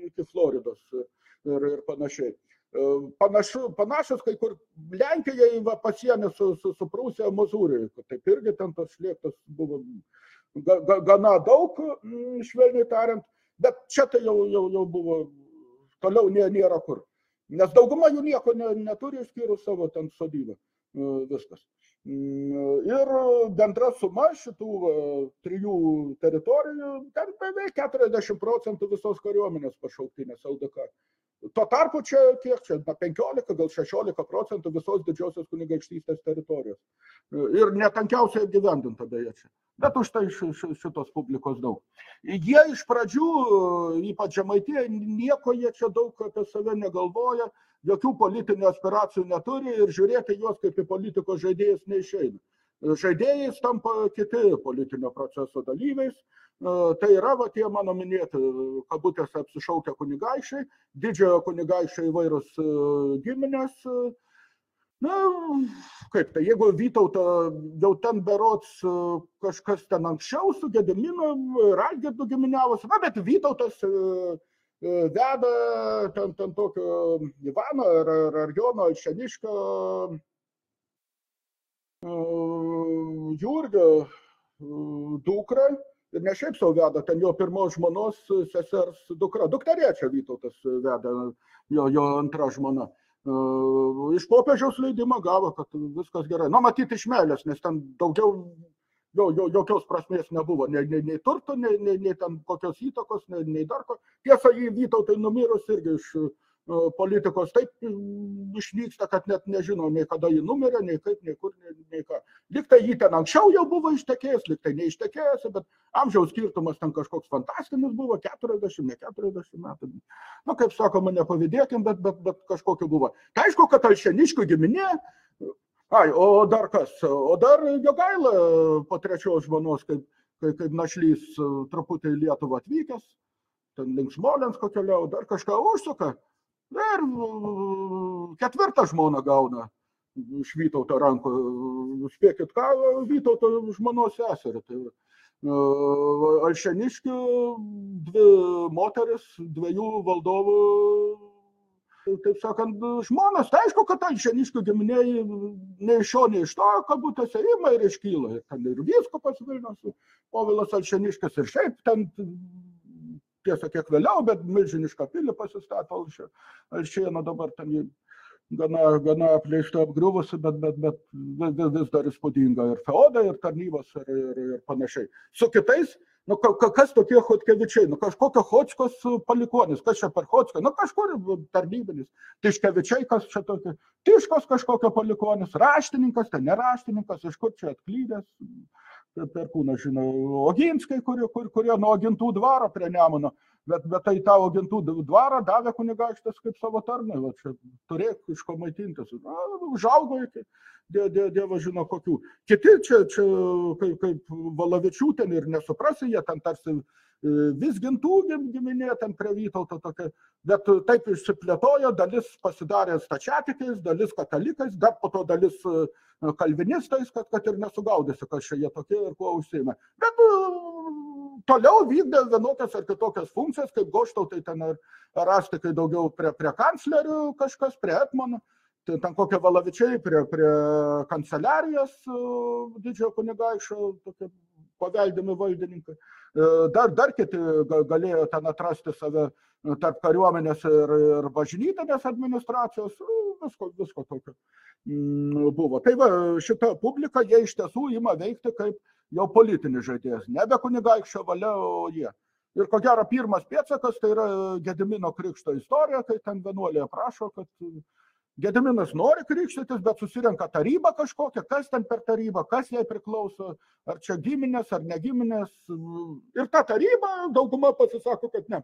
iki Floridos ir, ir panašiai. Panašu, panašus kai kur Lenkijai va, pasienė su, su, su Prūsija, Mozūriai, taip irgi ten tos šlėktos buvo ga, ga, gana daug, švelniai tariant, bet čia tai jau, jau, jau buvo, toliau nė, nėra kur. Nes dauguma jų nieko ne, neturi išskyrus savo ten sodybą. Viskas. Ir bendra suma šitų trijų teritorijų, ten beveik 40 procentų visos kariuomenės pašauktinės LDK. Tuo tarpu čia kiek čia, na 15, gal 16 procentų visos didžiosios kunigaikštystės teritorijos. Ir netankiausiai apgyvendinta beje čia. Bet už tai šitos publikos daug. Jie iš pradžių, ypač žemaitė, nieko jie čia daug apie save negalvoja, jokių politinių aspiracijų neturi ir žiūrėti juos kaip į politikos žaidėjus neišeina. Žaidėjais tampa kiti politinio proceso dalyviais, tai yra va tie mano minėti, kabutėse apsišaukę kunigaišiai, didžiojo kunigaišio įvairūs giminės. Na, kaip tai, jeigu Vytauto jau ten berots kažkas ten anksčiau su Gediminu ir Algirdu giminiavosi, na, bet Vytautas veda ten, ten tokio Ivano ar, ar, ar Jono Alšeniškio Jurgio dukrą ir ne šiaip savo veda, ten jo pirmos žmonos sesers dukra, dukterėčia Vytautas veda, jo, jo antra žmona. Iš popiežiaus leidimą gavo, kad viskas gerai. Na, matyti iš meilės, nes ten daugiau jo, jo, jokios prasmės nebuvo, nei, nei, nei turto, nei, nei, nei ten kokios įtakos, nei, nei dar ko. Tiesa, jį Vytautai numirus irgi iš politikos taip išnyksta, kad net nežino, nei kada jį numirė, nei kaip, nei kur, nei, nei ką. Liktai jį ten anksčiau jau buvo ištekėjęs, liktai neištekėjęs, bet amžiaus skirtumas ten kažkoks fantastinis buvo, 40, ne 40 metų. Na, kaip sakoma, nepavydėkim, bet, bet, bet kažkokiu buvo. Tai aišku, kad Alšeniškių giminė, ai, o dar kas, o dar Jogaila po trečios žmonos, kaip, kaip, kaip našlys truputį į Lietuvą atvykęs, ten link Smolensko keliau, dar kažką užsuka. Ir ketvirtą žmoną gauna iš Vytauto rankų. Spėkit, ką Vytauto žmonos seserį. Tai Alšeniškių dvi moteris, dviejų valdovų, taip sakant, žmonas. Tai aišku, kad Alšeniškių giminiai nei iš šio, nei iš to, kabutėse, ima ir iškyla. Ir ten ir vyskupas Vilnius, Povilas Alšeniškas ir šiaip ten tiesa kiek vėliau, bet milžinišką pilį pasistato Alšėno dabar ten jį gana, gana apleista apgriuvusi, bet, bet, bet vis, vis dar įspūdinga ir feodai, ir tarnybos, ir, ir, ir panašiai. Su kitais, nu, kas tokie Hotkevičiai, nu, kažkokio Hotskos palikonis, kas čia per Hotską, nu, kažkur tarnybinis, Tiškevičiai, kas čia tokie, Tiškos kažkokio palikonis, raštininkas, tai neraštininkas, iš kur čia atklydęs? Perkūną žinau, Oginskai, kurie, kur, kurie nuo Ogintų dvaro prie Nemuno, bet, bet tai tą Ogintų dvarą davė kunigaikštas kaip savo tarnai, va, čia turėk iš ko maitintis. Na, užaugo iki die, die, Dievo žino kokių. Kiti čia, čia kaip, kaip Valavičių ten ir nesuprasi, jie ten tarsi visgintų giminė ten prie Vytauto tokia, bet taip išsiplėtojo, dalis pasidarė stačiatikiais, dalis katalikais, dar po to dalis kalvinistais, kad, kad ir nesugaudysi, kas čia jie tokie ir kuo užsima. Bet toliau vykdė vienokias ar kitokias funkcijas, kaip goštautai ten ar, ar astikai daugiau prie, prie kanclerių kažkas, prie Etmono, tai ten kokie valavičiai prie, prie kanceliarijos didžiojo kunigaikščio, tokie paveldimi valdininkai. Dar, dar kiti galėjo ten atrasti save tarp kariuomenės ir, ir bažnytinės administracijos, visko, visko tokio buvo. Tai va, šita publika, jie iš tiesų ima veikti kaip jau politinis žaidėjas, nebe kunigaikščio valia, o jie. Ir ko gero pirmas pėtsakas tai yra Gedimino krikšto istorija, kai ten vienuolė aprašo, kad Gediminas nori krikštytis, bet susirenka taryba kažkokia, kas ten per tarybą, kas jai priklauso, ar čia giminės, ar negiminės. Ir ta taryba dauguma pasisako, kad ne,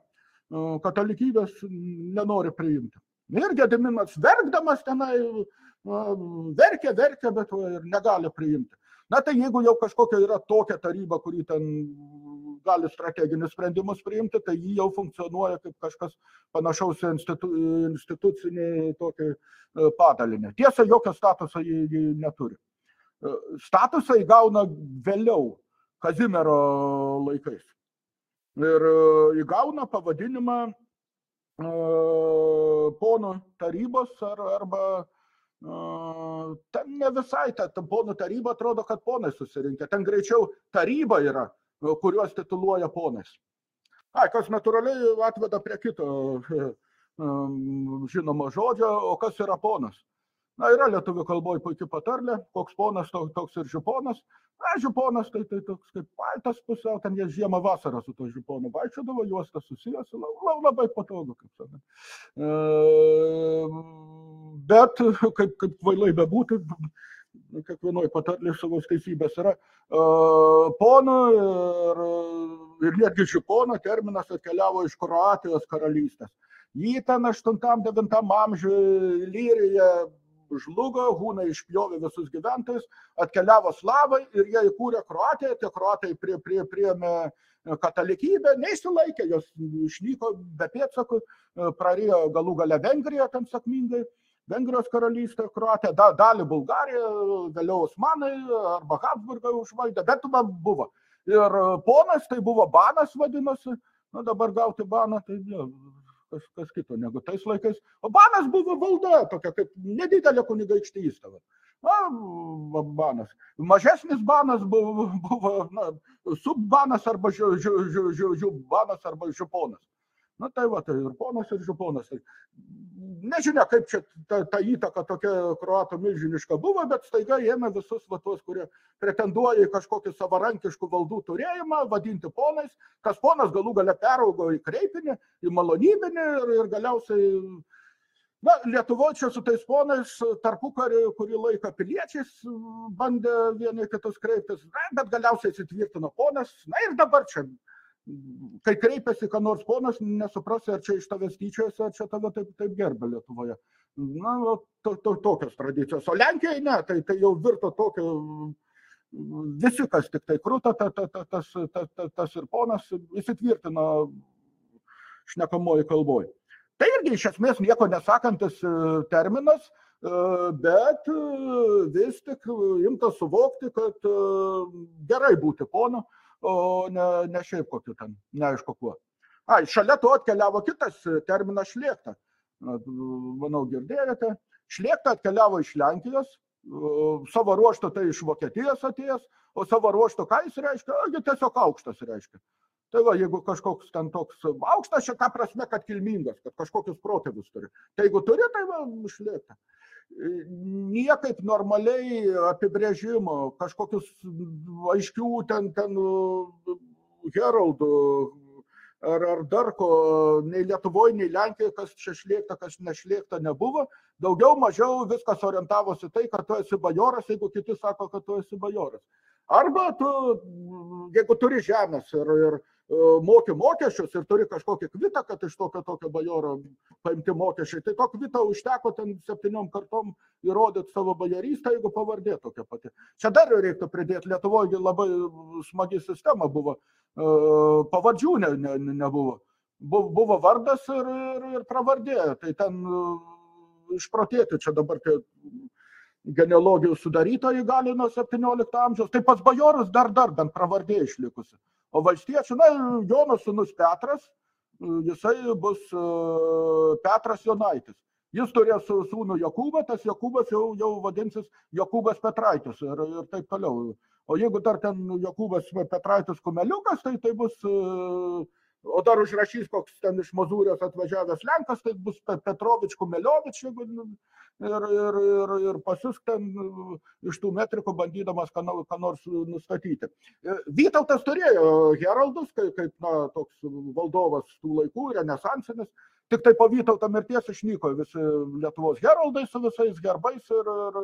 katalikybės nenori priimti. Ir Gediminas verkdamas tenai, verkia, verkia, bet ir negali priimti. Na tai jeigu jau kažkokia yra tokia taryba, kuri ten gali strateginius sprendimus priimti, tai jį jau funkcionuoja kaip kažkas panašaus į institu, institucinį tokį padalinį. Tiesa, jokio statuso jį, jį neturi. Statusą įgauna vėliau, Kazimiero laikais. Ir įgauna pavadinimą ponų tarybos ar, arba ten ne visai, ta, ta ponų taryba atrodo, kad ponai susirinkę, ten greičiau taryba yra, kuriuos tituluoja ponais. Ai, kas natūraliai atveda prie kito žinomo žodžio, o kas yra ponas. Na, yra lietuvių kalboje puikiai patarlė, koks ponas, toks ir žiponas. Na, žiponas tai, tai toks kaip paltas pusiau, ten jie žiemą vasarą su to žiponu vaikščiodavo, juostas susijęs, labai patogu, kaip sakant. E, bet, kaip, kaip vailai bebūtų, kiekvienoje patarlė savos teisybės yra. E, pono ir, ir netgi žipono terminas atkeliavo iš Kroatijos karalystės. Jį ten 8-9 amžiuje Lyrija žlugo, hūnai išpjovė visus gyventojus, atkeliavo slavai ir jie įkūrė Kroatiją, tie kroatai prie, prie, priėmė katalikybę, neįsilaikė, jos išnyko be pėdsakų, prarijo galų gale Vengriją ten sėkmingai. Vengrijos karalystė, Kroatija, da, dalį Bulgariją, vėliau Osmanai arba Habsburgai užvaldė, bet buvo. Ir ponas tai buvo banas vadinosi, na dabar gauti baną, tai ja, kažkas kito negu tais laikais. O banas buvo valda, tokia kaip nedidelė kunigaikštystė. Na, banas. Mažesnis banas buvo, buvo na, subbanas arba žiū, žiū, žiū, žiū, banas arba žiūponas. Na tai va, tai ir ponas, ir žiūponas. Tai nežinia, kaip čia ta, ta įtaka tokia kruatų milžiniška buvo, bet staiga ėmė visus va tuos, kurie pretenduoja į kažkokį savarankiškų valdų turėjimą, vadinti ponais. Tas ponas galų gale peraugo į kreipinį, į malonybinį ir, ir galiausiai Na, Lietuvoje čia su tais ponais tarpu kurį laiką piliečiais bandė vieni kitus kreiptis, na, bet galiausiai įsitvirtino ponas. Na ir dabar čia kai kreipiasi, ką nors ponas, nesuprasi, ar čia iš tavęs tyčiojasi, ar čia tave taip, taip gerbė Lietuvoje. Na, to, to, tokios tradicijos. O Lenkijai ne, tai, tai jau virto tokio, visi, kas tik tai krūta, ta, ta, ta, tas, ta, ta, tas ir ponas įsitvirtino šnekamoji kalboje. Tai irgi iš esmės nieko nesakantis e, terminas, e, bet e, vis tik imta suvokti, kad gerai būti ponu o ne, ne šiaip kokiu ten, neaišku kuo. Ai, šalia to atkeliavo kitas terminas šlėkta. Manau, girdėjote. Šlėkta atkeliavo iš Lenkijos, savo ruoštų tai iš Vokietijos atėjęs, o savo ruoštų ką jis reiškia? Agi tiesiog aukštas reiškia. Tai va, jeigu kažkoks ten toks aukštas, čia ta prasme, kad kilmingas, kad kažkokius protėvius turi. Tai jeigu turi, tai va, šlėkta niekaip normaliai apibrėžimo, kažkokius aiškių ten, ten heraldų ar, ar dar ko, nei Lietuvoje, nei Lenkijoje, kas čia šlėkta, kas nešlėkta nebuvo. Daugiau mažiau viskas orientavosi tai, kad tu esi bajoras, jeigu kiti sako, kad tu esi bajoras. Arba tu, jeigu turi žemės ir, ir E, moki mokesčius ir turi kažkokį kvitą, kad iš tokio tokio bajoro paimti mokesčiai. Tai to kvito užteko ten septyniom kartom įrodyti savo bajarystę, jeigu pavardė tokia pati. Čia dar reiktų pridėti, Lietuvoje labai smagi sistema buvo, e, pavardžių ne, ne, nebuvo. Buvo vardas ir, ir, ir pravardė, tai ten e, išprotėti čia dabar tie genealogijų sudarytojai gali nuo 17 amžiaus, tai pats bajoras dar dar bent pravardė išlikusi. O valstiečių, na, Jonas sunus Petras, jisai bus e, Petras Jonaitis. Jis turės sūnų Jokūbą, tas Jokūbas jau, jau vadinsis Jokūbas Petraitis ir, ir taip toliau. O jeigu dar ten Jokūbas Petraitis Kumeliukas, tai tai bus uh, o dar užrašys koks ten iš Mazūrijos atvažiavęs Lenkas, tai bus Petrovič Kumeliovič ir, ir, ir, ir pasius ten iš tų metrikų bandydamas ką, ką nors nustatyti. Vytautas turėjo heraldus, kaip, kaip na, toks valdovas tų laikų, renesansinis, tik tai po Vytauto mirties išnyko visi Lietuvos heraldai su visais gerbais ir, ir,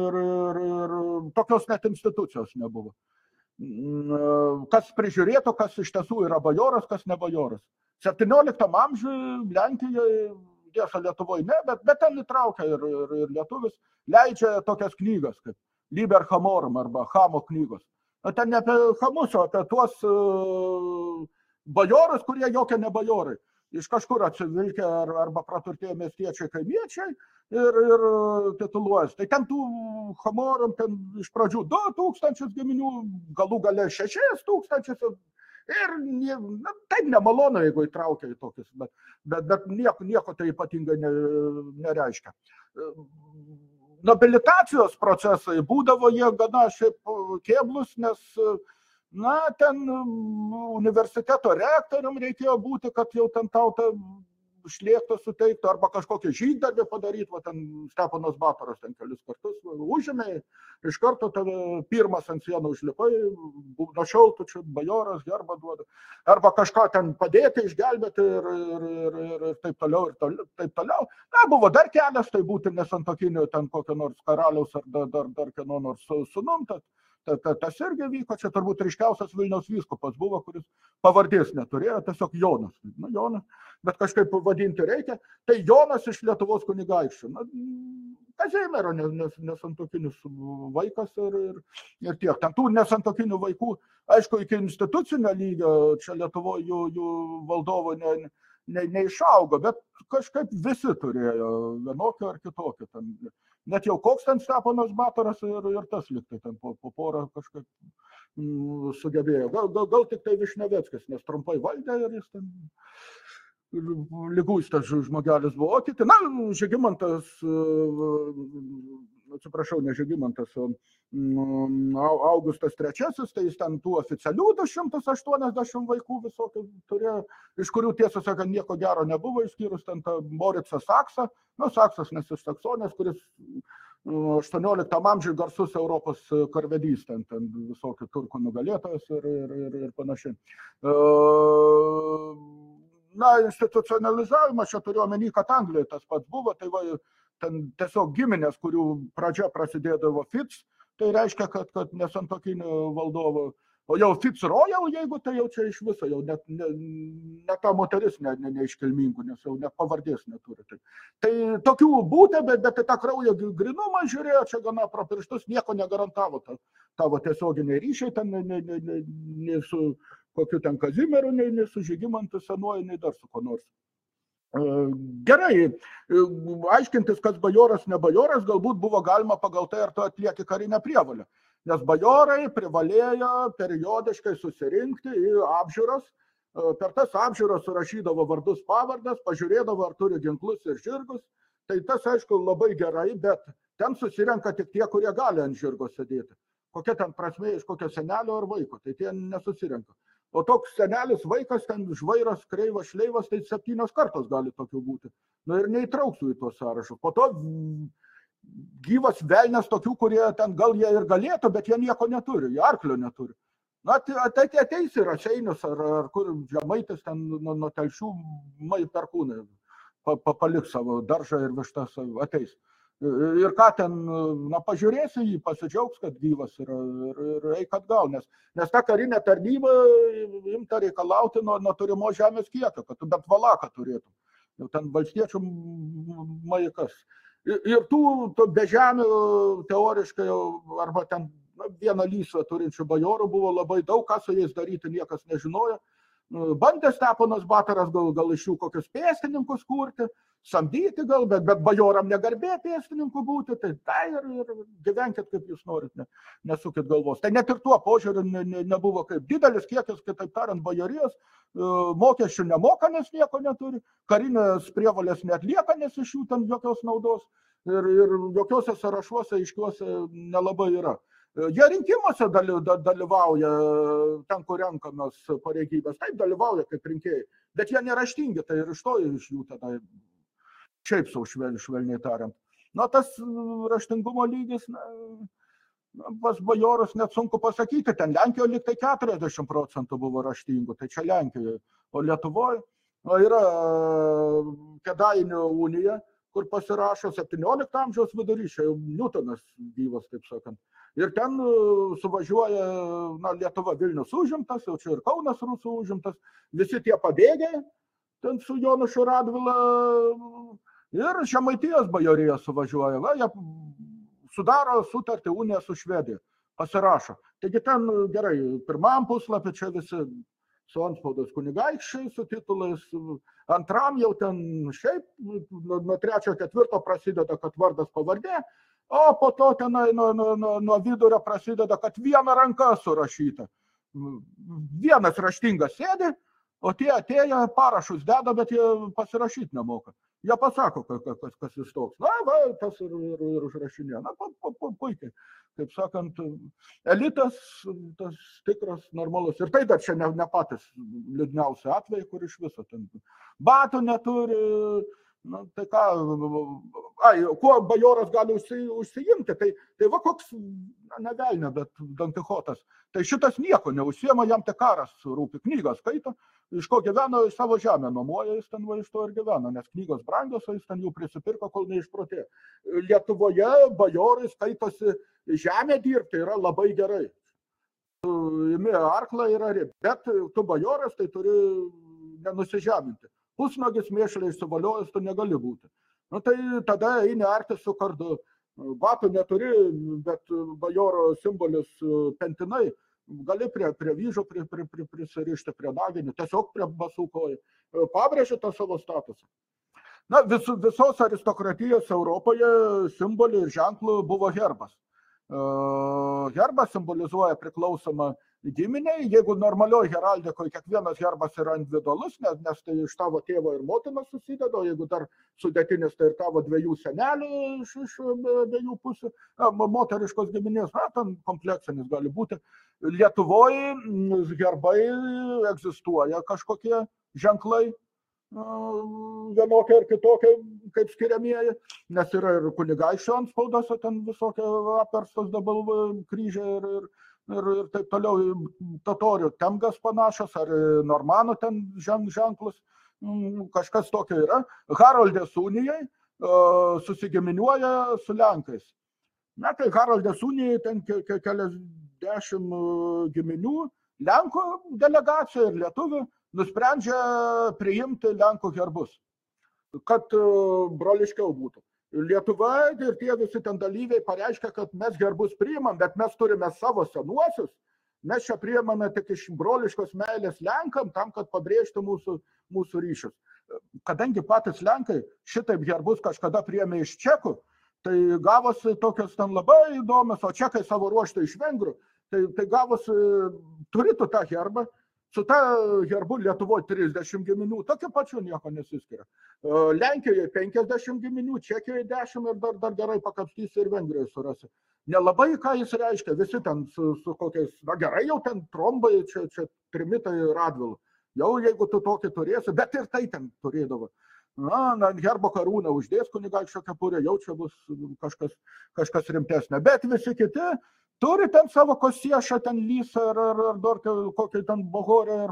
ir, ir, ir tokios net institucijos nebuvo kas prižiūrėtų, kas iš tiesų yra bajoras, kas ne bajoras. 17 amžiuje Lenkijoje, tiesa Lietuvoje ne, bet, bet ten įtraukia ir, ir, ir lietuvis, leidžia tokias knygas kaip Liber Hamorum arba Hamo knygos. ten ne apie hamus, o apie tuos uh, bajorus, kurie jokie ne bajorai. Iš kažkur atsivilkę ar, arba praturtėję miestiečiai kaimiečiai ir, ir tituluojas. Tai ten tų hamorum, ten iš pradžių 2000 giminių, galų gale 6000 ir na, taip nemalonu, jeigu įtraukia į tokius, bet, bet, bet nieko, nieko tai ypatingai ne, nereiškia. Nobilitacijos procesai būdavo jie gana šiaip keblus, nes, na, ten universiteto rektorium reikėjo būti, kad jau ten tauta šlėktą suteikti arba kažkokį žygdarbį padaryti, va ten Stepanas Bataras ten kelis kartus užėmė, iš karto tave pirmas ant sienų užlipai, nuo šiol tu čia bajoras gerbą duoda, arba kažką ten padėti, išgelbėti ir, ir, ir, ir, ir taip toliau, ir toliau, taip toliau. Na, buvo dar kelias, tai būti nesantokiniu ten kokio nors karaliaus ar dar, dar, dar kieno nors sunum, tad ta, ta, tas irgi vyko, čia turbūt ryškiausias Vilniaus vyskupas buvo, kuris pavardės neturėjo, tiesiog Jonas. Na, Jonas, bet kažkaip vadinti reikia. Tai Jonas iš Lietuvos kunigaikščių. Na, Kazimiero nes, nesantokinis vaikas ir, ir, ir tiek. Ten tų nesantokinių vaikų, aišku, iki institucinio lygio čia Lietuvoje jų, jų valdovo ne, ne, neišaugo, bet kažkaip visi turėjo vienokio ar kitokio. Ten, net jau koks ten Steponas Bataras ir, ir tas liktai ten po, po porą kažkaip mm, sugebėjo. Gal, gal, gal tik tai Višneveckis, nes trumpai valdė ir jis ten lyguistas žmogelis buvo, o kiti, na, Žegimantas, atsiprašau, ne Žegimantas, o Augustas III, tai jis ten tų oficialių 280 vaikų visokių turėjo, iš kurių tiesą sakant nieko gero nebuvo, išskyrus ten tą Moricą Saksą, nu, Saksas nes iš Saksonės, kuris 18 amžiui garsus Europos karvedys, ten, ten visokių turkų nugalėtojas ir, ir, ir, ir panašiai. Na, institucionalizavimas, čia turiu omeny, kad Anglijoje tas pats buvo, tai va, ten tiesiog giminės, kurių pradžia prasidėdavo FITS, tai reiškia, kad, kad nesantokinių valdovų O jau Fitzroyal, jeigu tai jau čia iš viso, jau net ne, ne ta moteris ne, ne, neiškilmingų, nes jau net pavardės neturi. Tai, tai tokių būtų, bet, bet tą kraujo grinumą žiūrėjo, čia gana pro pirštus nieko negarantavo ta, tavo tiesioginiai ryšiai, ten ne, ne, ne, ne su kokiu ten Kazimieru, nei, nei su Žygimantu senuoju, nei dar su ko nors. Gerai, aiškintis, kas bajoras, ne bajoras, galbūt buvo galima pagal tai, ar tu atlieki karinę prievalę nes bajorai privalėjo periodiškai susirinkti į apžiūras, per tas apžiūras surašydavo vardus pavardas, pažiūrėdavo, ar turi ginklus ir žirgus. Tai tas, aišku, labai gerai, bet ten susirenka tik tie, kurie gali ant žirgo sėdėti. Kokia ten prasme iš kokio senelio ar vaiko, tai tie nesusirenka. O toks senelis vaikas, ten žvairas, kreivas, šleivas, tai septynios kartos gali tokių būti. Na ir neįtrauksiu į tuos sąrašus. Po to gyvas velnės tokių, kurie ten gal jie ir galėtų, bet jie nieko neturi, jie arklio neturi. Na, tai ateis ir Aseinius, ar, ar kur žemaitis ten nuo, nuo telšių mai perkūnai pa, pa, paliks savo daržą ir vištas ateis. Ir ką ten, na, pažiūrėsi jį, pasidžiaugs, kad gyvas yra ir, ir eik atgal, nes, nes ta karinė tarnyba imta reikalauti nuo, nuo turimo žemės kiekio, kad tu bent valaką turėtum. Jau ten valstiečių maikas. Ir tų bežemių teoriškai arba ten vieną lysvę turinčių bajorų buvo labai daug, ką su jais daryti niekas nežinojo. Nu, bandė Steponas Bataras gal, gal iš jų kokius pėstininkus kurti, samdyti gal, bet, bet bajoram negarbė pėstininku būti, tai tai ir, ir gyvenkit kaip jūs norit, ne, nesukit galvos. Tai net ir tuo požiūriu ne, ne, nebuvo kaip didelis kiekis, kitaip tariant, bajorijos, e, mokesčių nemoka, nes nieko neturi, karinės prievalės netlieka, nes iš jų ten jokios naudos ir, ir jokiuose sąrašuose iškiuose nelabai yra. Jie rinkimuose dalyvauja, ten, kur renkamas pareigybės, taip dalyvauja kaip rinkėjai, bet jie neraštingi, tai ir iš to iš jų tada šiaip savo švelniai, švelniai tariant. Na, tas raštingumo lygis, na, pas bajorus net sunku pasakyti, ten Lenkijoje liktai 40 procentų buvo raštingų, tai čia Lenkijoje, o Lietuvoje yra Kedainių unija, kur pasirašo 17 amžiaus vidurys, čia jau Newtonas gyvas, taip sakant ir ten e, suvažiuoja na lietuva vilnius užimtas jau čia ir kaunas rusų užimtas visi tie pabėgę ten su jonušu radvila ir žemaitijos bajorija suvažiuoja va jie sudaro sutartį uniją su švedija pasirašo. Taigi ten gerai, pirmam puslapį čia visi su anspaudos kunigaikščiai, su titulais, antram jau ten šiaip, nuo trečio, ketvirto prasideda, kad vardas pavardė, o po to tenai nuo, nuo, nuo, nuo vidurio prasideda, kad viena ranka surašyta. Vienas raštingas sėdi, o tie atėję parašus deda, bet jie pasirašyti nemoka. Jie pasako, kas, kas, jis toks. Na, va, tas ir, ir, ir užrašinė. Na, pu, pu, pu, puikiai. Kaip sakant, elitas, tas tikras, normalus. Ir tai dar čia ne, ne patys liūdniausi atvejai, kur iš viso ten. Batų neturi, Na, tai ką, ai, kuo bajoras gali užsi, užsiimti, tai, tai va koks, na, ne velnė, bet Dantichotas. Tai šitas nieko neužsiema, jam tik karas rūpi, knygą skaito, iš ko gyvena, savo žemę nuomoja, jis ten va iš to ir gyvena, nes knygos brangios, o jis ten jų prisipirko, kol neišprotė. Lietuvoje bajorai skaitosi žemę dirbti yra labai gerai. Imi arklą yra, bet tu bajoras, tai turi nenusižeminti pusnuogis mėšliai išsivaliojęs tu negali būti. Nu, tai tada eini artis su kardu. Batų neturi, bet bajoro simbolis pentinai. Gali prie, prie vyžo pri, pri, pri, prisirišti, prie daginį, tiesiog prie basų kojų. Pabrėži tą savo statusą. Na, vis, visos aristokratijos Europoje simbolių ir ženklų buvo herbas. Herbas simbolizuoja priklausomą giminiai, jeigu normalioje heraldikoje kiekvienas herbas yra individualus, nes, nes tai iš tavo tėvo ir motinos susideda, o jeigu dar sudėtinis, tai ir tavo dviejų senelių iš, iš abiejų pusių, na, moteriškos giminės, na, ten kompleksinis gali būti. Lietuvoje herbai egzistuoja kažkokie ženklai, vienokie ar kitokie, kaip skiriamieji, nes yra ir kunigaiščio antspaudas, ten visokie aperstos dabar kryžiai ir, ir, ir, ir taip toliau, totorių temgas panašas, ar normanų ten ženklus, mm, kažkas tokio yra. Haroldė sūnijai susigiminiuoja su Lenkais. Na, tai Haroldė sūnijai ten keliasdešimt giminių, Lenkų delegacija ir lietuvių nusprendžia priimti Lenkų herbus, kad broliškiau būtų. Lietuva ir tie visi ten dalyviai pareiškia, kad mes gerbus priimam, bet mes turime savo senuosius, mes čia priimame tik iš broliškos meilės Lenkam, tam, kad pabrėžtų mūsų, mūsų ryšius. Kadangi patys Lenkai šitaip gerbus kažkada priėmė iš Čekų, tai gavosi tokios ten labai įdomios, o Čekai savo ruoštą iš Vengrų, tai, tai gavosi, turėtų tą herbą, su ta herbu Lietuvoje 30 giminių, tokiu pačiu nieko nesiskiria. Lenkijoje 50 giminių, Čekijoje 10 ir dar, dar gerai pakapstys ir Vengrijoje surasi. Nelabai ką jis reiškia, visi ten su, su kokiais, na gerai, jau ten trombai, čia, čia trimitai radvilų. Jau jeigu tu tokį turėsi, bet ir tai ten turėdavo. Na, na herbo karūną uždės kunigaikščio kepurė, jau čia bus kažkas, kažkas rimtesnė. Bet visi kiti, turi ten savo kosiešą, ten lysą ar, ar, ar dar kokį ten bohorę,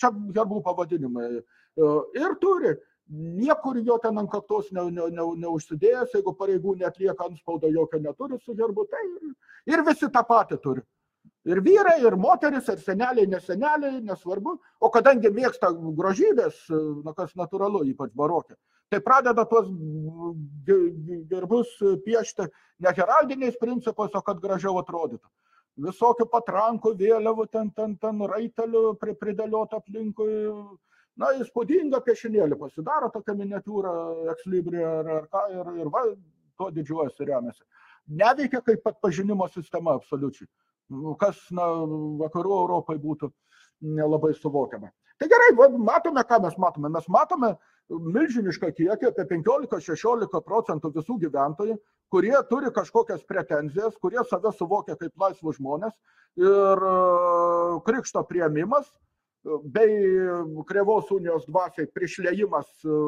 čia herbų pavadinimai. E, ir turi. Niekur jo ten ant kaktos ne, ne, ne, neužsidėjęs, jeigu pareigų netlieka ant spaudo jokio neturi su herbu, tai ir, ir visi tą patį turi. Ir vyrai, ir moteris, ir seneliai, neseneliai, nesvarbu. O kadangi mėgsta grožybės, na kas natūralu, ypač barokė, tai pradeda tuos gerbus piešti ne heraldiniais principais, o kad gražiau atrodytų. Visokių patrankų, vėliavų, ten, ten, ten raitelių pridėliota aplinkui. Na, įspūdinga piešinėlį pasidaro tokia miniatūra, ekslibri ar, ar ką, ir, ir va, tuo didžiuojasi remiasi. Neveikia kaip atpažinimo sistema absoliučiai, kas na, vakarų Europai būtų nelabai suvokiama. Tai gerai, va, matome, ką mes matome. Mes matome milžinišką kiekį, apie 15-16 procentų visų gyventojų, kurie turi kažkokias pretenzijas, kurie save suvokia kaip laisvus žmonės ir e, krikšto prieimimas bei Krevos unijos dvasiai prišlėjimas e,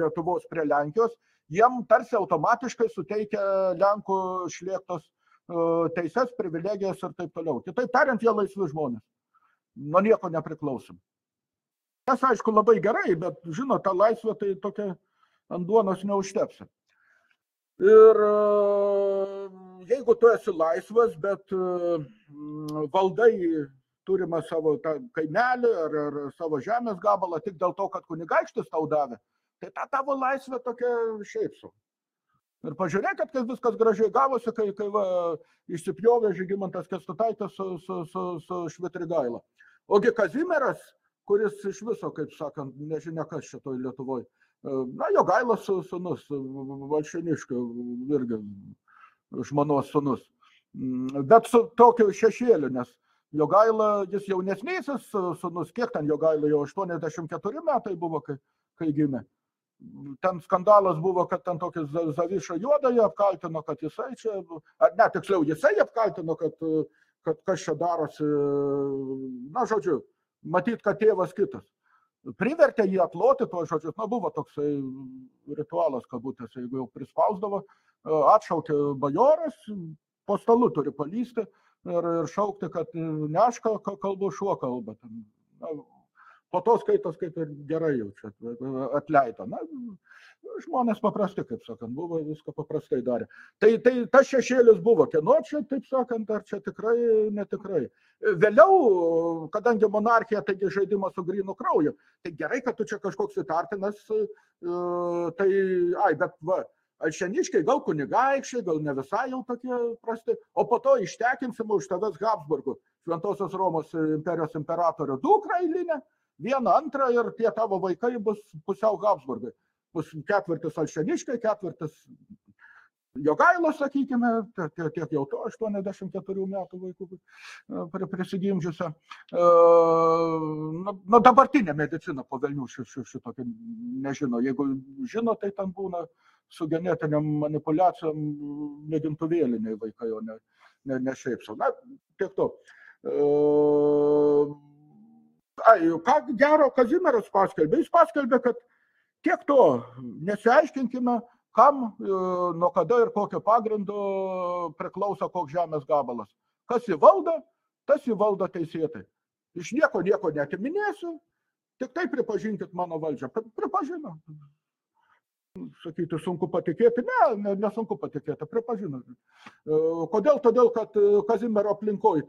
Lietuvos prie Lenkijos, jiem tarsi automatiškai suteikia Lenkų šlėktos e, teises, privilegijas ir taip toliau. Kitaip tariant, jie laisvi žmonės. Nuo nieko nepriklausom. Tas aišku labai gerai, bet žinot, ta laisvė tai tokia ant duonos neužtepsi. Ir e, jeigu tu esi laisvas, bet e, valdai turimą savo kaimelį ar, ar savo žemės gabalą tik dėl to, kad kunigaikštis tau davė, tai ta tavo laisvė tokia šiaip su. Ir pažiūrėkit, kaip viskas gražiai gavosi, kai, kai va, išsipjovė Žygimantas Kestutaitis su, su, su, su Švitrigaila. Ogi Kazimieras, kuris iš viso, kaip sakant, nežinia kas šitoj Lietuvoje, na, jo gailas sunus, Valšiniškio irgi žmonos sunus. Mm, bet su tokiu šešėliu, nes Jogaila, jis jaunesnysis sunus, kiek ten Jogaila jau 84 metai buvo, kai, kai gimė ten skandalas buvo, kad ten tokį Zavišą juodąją apkaltino, kad jisai čia, ar ne, tiksliau, jisai apkaltino, kad, kad kas čia darosi, na, žodžiu, matyt, kad tėvas kitas. Privertė jį atloti tuos žodžius, na, buvo toksai ritualas, kabutėse, jeigu jau prispausdavo, atšaukė bajoras, po stalu turi palysti ir, ir šaukti, kad neška kalbu šuo kalba. Ten, na, po to skaitos kaip ir gerai jau čia atleido. Na, žmonės paprasti, kaip sakant, buvo viską paprastai darė. Tai, tai tas šešėlis buvo, kieno čia, taip sakant, ar čia tikrai, netikrai. Vėliau, kadangi monarchija, taigi žaidimas su grinu krauju, tai gerai, kad tu čia kažkoks įtartinas, e, tai, ai, bet va, Alšeniškiai gal kunigaikščiai, gal ne visai jau tokie prasti, o po to ištekinsim už tavęs Habsburgų, Šventosios Romos imperijos imperatorių dukrą eilinę, vieną antrą ir tie tavo vaikai bus pusiau Habsburgai. Bus ketvirtis Alšeniškai, ketvirtis Jogailos, sakykime, tiek jau to 84 metų vaikų. E, na, na dabartinė medicina po velnių šitokį nežino. Jeigu žino, tai ten būna su genetiniam manipulacijom mėgintuvėliniai vaikai, o ne, ne, ne šiaip sau. Na, tiek to. Uh, ai, ką gero Kazimieras paskelbė? Jis paskelbė, kad tiek to, nesiaiškinkime, kam, e, nuo kada ir kokio pagrindo priklauso koks žemės gabalas. Kas įvaldo, tas įvaldo teisėtai. Iš nieko nieko netiminėsiu, tik tai pripažinkit mano valdžią. Pripažino. Sakyti, sunku patikėti, ne, nesunku patikėti, pripažino. E, kodėl? Todėl, kad Kazimiero aplinkoje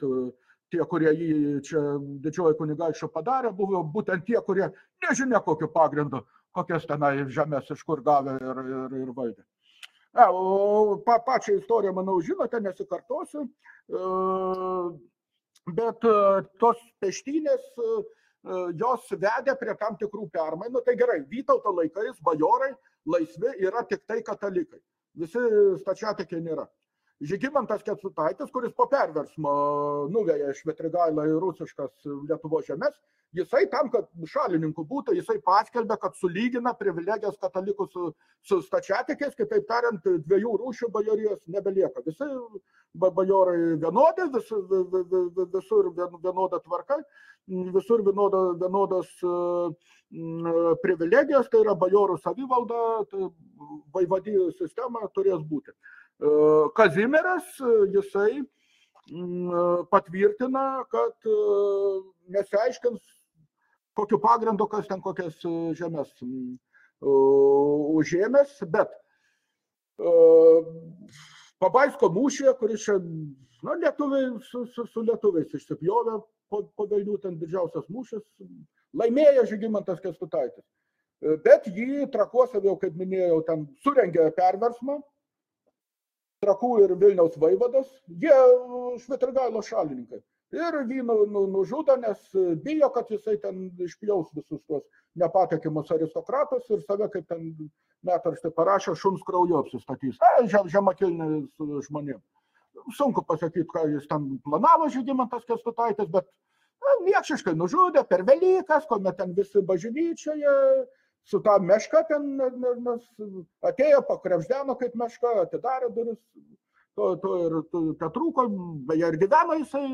tie, kurie jį čia didžioji kunigaikščio padarė, buvo būtent tie, kurie nežinia kokiu pagrindu, kokias tenai žemės iš kur gavę ir, ir, ir valdė. Ne, o pa, pačią istoriją, manau, žinote, nesikartosiu, e, bet e, tos peštynės e, jos vedė prie tam tikrų permainų. Tai gerai, Vytauto laikais bajorai laisvi yra tik tai katalikai. Visi stačiatikiai nėra. Žygimantas Ketsutaitis, kuris po perversmo nuveja Švetrigailą į rusiškas Lietuvos žemės, jisai tam, kad šalininkų būtų, jisai paskelbė, kad sulygina privilegijas katalikų su, su stačiatikiais, kitaip tariant, dviejų rūšių bajorijos nebelieka. Visi bajorai vienodi, vis, visur vienoda tvarka, visur vienoda, vienodos privilegijos, tai yra bajorų savivalda, tai vaivadijų sistema turės būti. Kazimieras, jisai mm, patvirtina, kad e, nesiaiškins, kokiu pagrindu, kas ten kokias e, žemės mm, užėmės, bet e, Pabaisko mūšyje, kuris čia, na, lietuviai su, su, su lietuviais išsipjovė po, po velnių, ten didžiausias mūšis, laimėjo Žygimantas Kestutaitis. Bet jį trakuose, jau kaip minėjau, ten surengė perversmą, trakų ir Vilniaus vaivadas, jie Švitrigailo šalininkai. Ir jį nu, nu, nužudo, nes bijo, kad jisai ten išpjaus visus tuos nepatikimus aristokratus ir save, kaip ten metarštai parašė, šuns krauju apsistatys. E, žem, žemakilnis žmonėm. Sunku pasakyti, ką jis ten planavo Žygimantas Kestutaitis, bet e, niekšiškai nužudė per Velykas, kuomet ten visi bažnyčioje su ta meška ten, nes atėjo, pakrepždeno kaip meška, atidarė duris, to, to ir tetrūko, beje ir gyvena jisai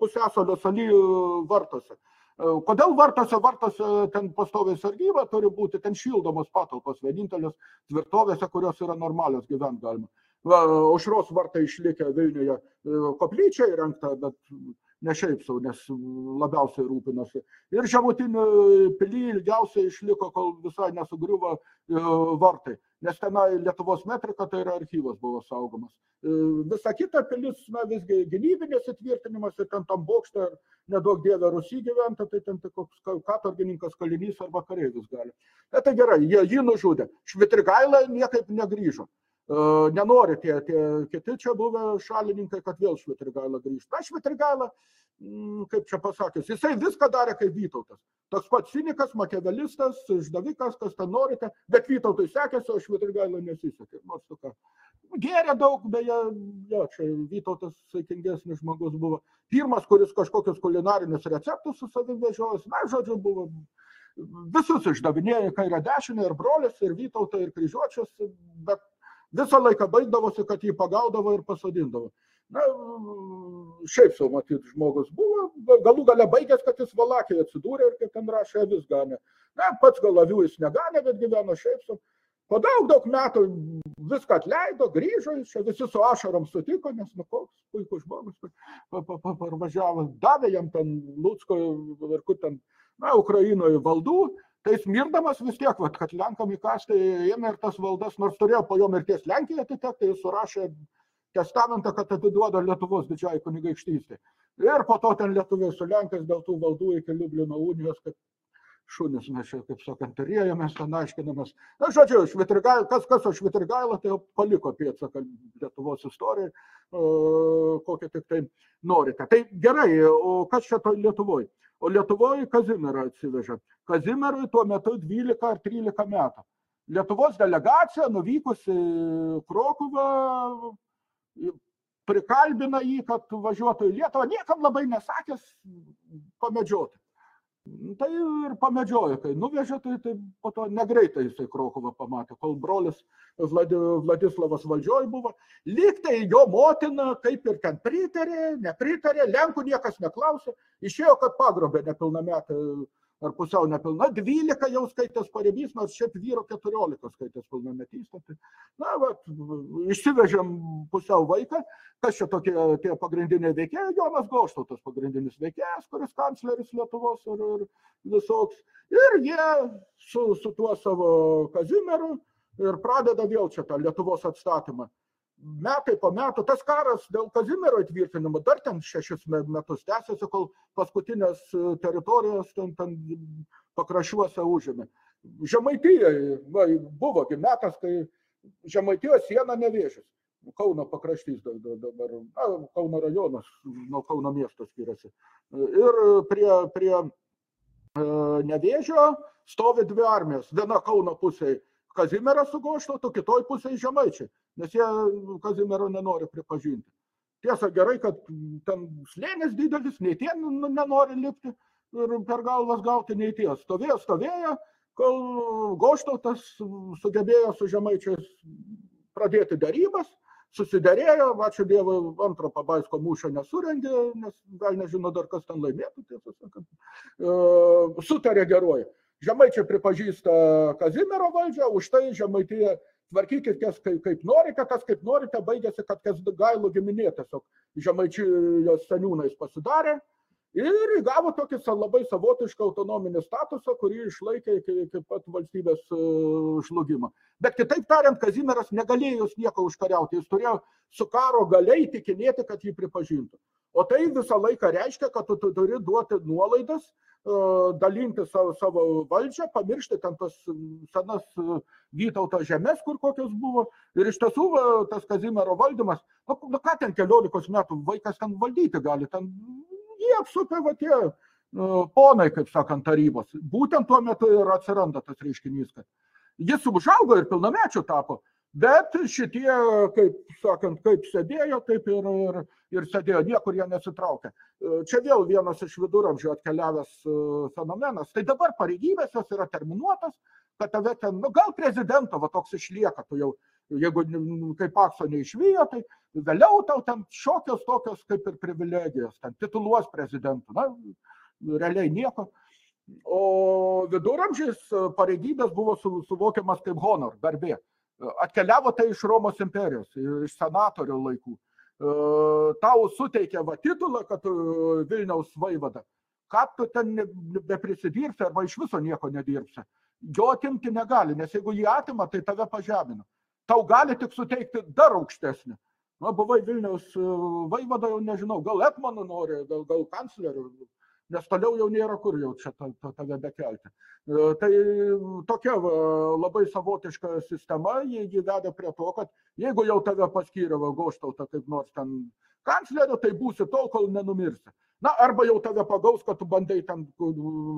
pusėsalio salyjų vartose. Kodėl vartose, vartose ten pastoviai sargyba turi būti, ten šildomos patalpos, vienintelės tvirtovėse, kurios yra normalios gyventi galima. Aušros vartai išlikę Vilniuje koplyčia įrengta, bet ne šiaip sau, nes labiausiai rūpinosi. Ir žemutinių pily ilgiausiai išliko, kol visai nesugriuvo e, vartai, nes tenai Lietuvos metrika, tai yra archyvas buvo saugomas. E, visa kita pilis, na visgi gynybinės įtvirtinimas ir ten tam bokšte, nedaug dievė Rusy gyventa, tai ten tai koks katorgininkas, kalinys arba kareivis gali. Na tai gerai, jie jį nužudė. Švitrigailą niekaip negryžo. Nenori tie, tie kiti čia buvę šalininkai, kad vėl Švitrigaila grįžtų. Na, Švitrigaila, mm, kaip čia pasakęs, jisai viską darė kaip Vytautas. Toks pats cinikas, makiavelistas, išdavikas, kas ten norite, bet Vytautui sekėsi, o Švitrigaila nesisekė. Nors tokia. Gėrė daug, beje, jo, čia Vytautas saikingesnis žmogus buvo. Pirmas, kuris kažkokius kulinarinius receptus su savimi vežiojus, na, žodžiu, buvo visus išdavinėjo kairę dešinę ir brolius, ir Vytautą, ir kryžiuočius, bet visą laiką baigdavosi, kad jį pagaudavo ir pasodindavo. Na, šiaip sau, matyt, žmogus buvo, galų gale baigęs, kad jis Valakijoje atsidūrė ir kaip ten rašė, vis ganė. Na, pats gal avių jis neganė, bet gyveno šiaip sau. Po daug, daug metų viską atleido, grįžo, čia visi su ašarom sutiko, nes, nu, koks puikus žmogus, parvažiavo, davė jam ten Lutsko ir kur ten, na, Ukrainoje valdų, tai jis mirdamas vis tiek, vat, kad Lenkam įkasti ėmė ir tas valdas, nors turėjo po jo mirties Lenkija atitekti, jis surašė testamentą, kad atiduoda Lietuvos didžiai kunigaikštystė. Ir po to ten Lietuvai su Lenkais dėl tų valdų iki Liublino unijos, kad šunis mes čia, kaip sakant, turėjomės, ten aiškinamės. Na, žodžiu, švitrigail, kas kas o švitrigailą, tai jau paliko pėdsaką Lietuvos istorijai, kokią tik tai norite. Tai gerai, o kas čia to Lietuvoje? O Lietuvoje Kazimierą atsivežė. Kazimierui tuo metu 12 ar 13 metų. Lietuvos delegacija nuvykusi Krokuvą prikalbina jį, kad važiuotų į Lietuvą, niekam labai nesakęs pamedžioti. Tai ir pamedžiojo, kai nuvežė, tai, tai po to negreitai jisai Krokovą pamatė, kol brolis Vladi, Vladislavas valdžioj buvo. Lyg tai jo motina, kaip ir ten pritarė, nepritarė, Lenkų niekas neklausė, išėjo, kad pagrobė nepilnametę ar pusiau nepilna, 12 jau skaitęs pareigys, nors šiaip vyro 14 skaitęs pilnametystę. Tai, na, va, išsivežėm pusiau vaiką, kas čia tokie tie pagrindiniai veikėjai, Jonas Goštautas pagrindinis veikėjas, kuris kancleris Lietuvos ir, ir visoks. Ir jie su, su tuo savo Kazimieru ir pradeda vėl čia tą Lietuvos atstatymą metai po metų tas karas dėl Kazimiero įtvirtinimo dar ten šešis metus tęsiasi, kol paskutinės e, teritorijos ten, ten pakraščiuose užėmė. Žemaitijoje buvo metas, kai Žemaitijos siena nevėžys. Kauno pakraštys dabar, na, Kauno rajonas nuo Kauno miesto skiriasi. Ir prie, prie e, nevėžio stovi dvi armijos. Viena Kauno pusėje Kazimieras su Goštautu, kitoj pusėje Žemaičiai, nes jie Kazimiero nenori pripažinti. Tiesa, gerai, kad ten slėnis didelis, nei tie nenori lipti ir per galvas gauti, nei tie. Stovėjo, stovėjo, kol Goštautas sugebėjo su Žemaičiais pradėti darybas, susidarėjo, ačiū Dievui, antro pabaisko mūšio nesurengė, nes gal nežino dar, kas ten laimėtų, tiesą sakant. E, sutarė geroji. Žemaičiai pripažįsta Kazimiero valdžią, už tai Žemaitija tvarkykitės kaip, kaip norite, kas kaip norite, baigėsi, kad kas gailų giminė tiesiog Žemaičijos seniūnais pasidarė ir įgavo tokį labai savotišką autonominį statusą, kurį išlaikė iki, iki pat valstybės e, žlugimo. Bet kitaip tariant, Kazimieras negalėjo nieko užkariauti, jis turėjo su karo galiai tikinėti, kad jį pripažintų. O tai visą laiką reiškia, kad tu turi duoti nuolaidas dalinti savo, savo valdžią, pamiršti ten tas senas Vytauto žemės, kur kokios buvo. Ir iš tiesų tas Kazimiero valdymas, nu, nu ką ten keliolikos metų vaikas ten valdyti gali, ten jie apsupė va tie ponai, kaip sakant, tarybos. Būtent tuo metu ir atsiranda tas reiškinys, kad jis užaugo ir pilnamečių tapo. Bet šitie, kaip sakant, kaip sėdėjo, taip ir, ir, ir sėdėjo, niekur jie nesitraukė. Čia vėl vienas iš viduramžių atkeliavęs e, fenomenas. Tai dabar pareigybės jos yra terminuotas, kad tave ten, nu, gal prezidento va toks išlieka, tu jau, jeigu kaip pakso neišvyjo, tai vėliau tau ten šiokios tokios kaip ir privilegijos, ten tituluos prezidentų, na, realiai nieko. O viduramžiais pareigybės buvo suvokiamas kaip honor, garbė atkeliavo tai iš Romos imperijos, iš senatorių laikų. E, tau suteikė va titulą, kad Vilniaus vaivada. Ką tu ten beprisidirbsi arba iš viso nieko nedirbsi. Jo atimti negali, nes jeigu jį atima, tai tave pažemina. Tau gali tik suteikti dar aukštesnį. Na, buvai Vilniaus e, vaivada, jau nežinau, gal Etmonų nori, gal, gal kanclerių, nes toliau jau nėra kur jau čia tave bekelti. E, tai tokia va, labai savotiška sistema, jie veda prie to, kad jeigu jau tave paskyrė goštautą kaip nors ten kanclerio, tai būsi tol, kol nenumirsi. Na, arba jau tave pagaus, kad tu bandai ten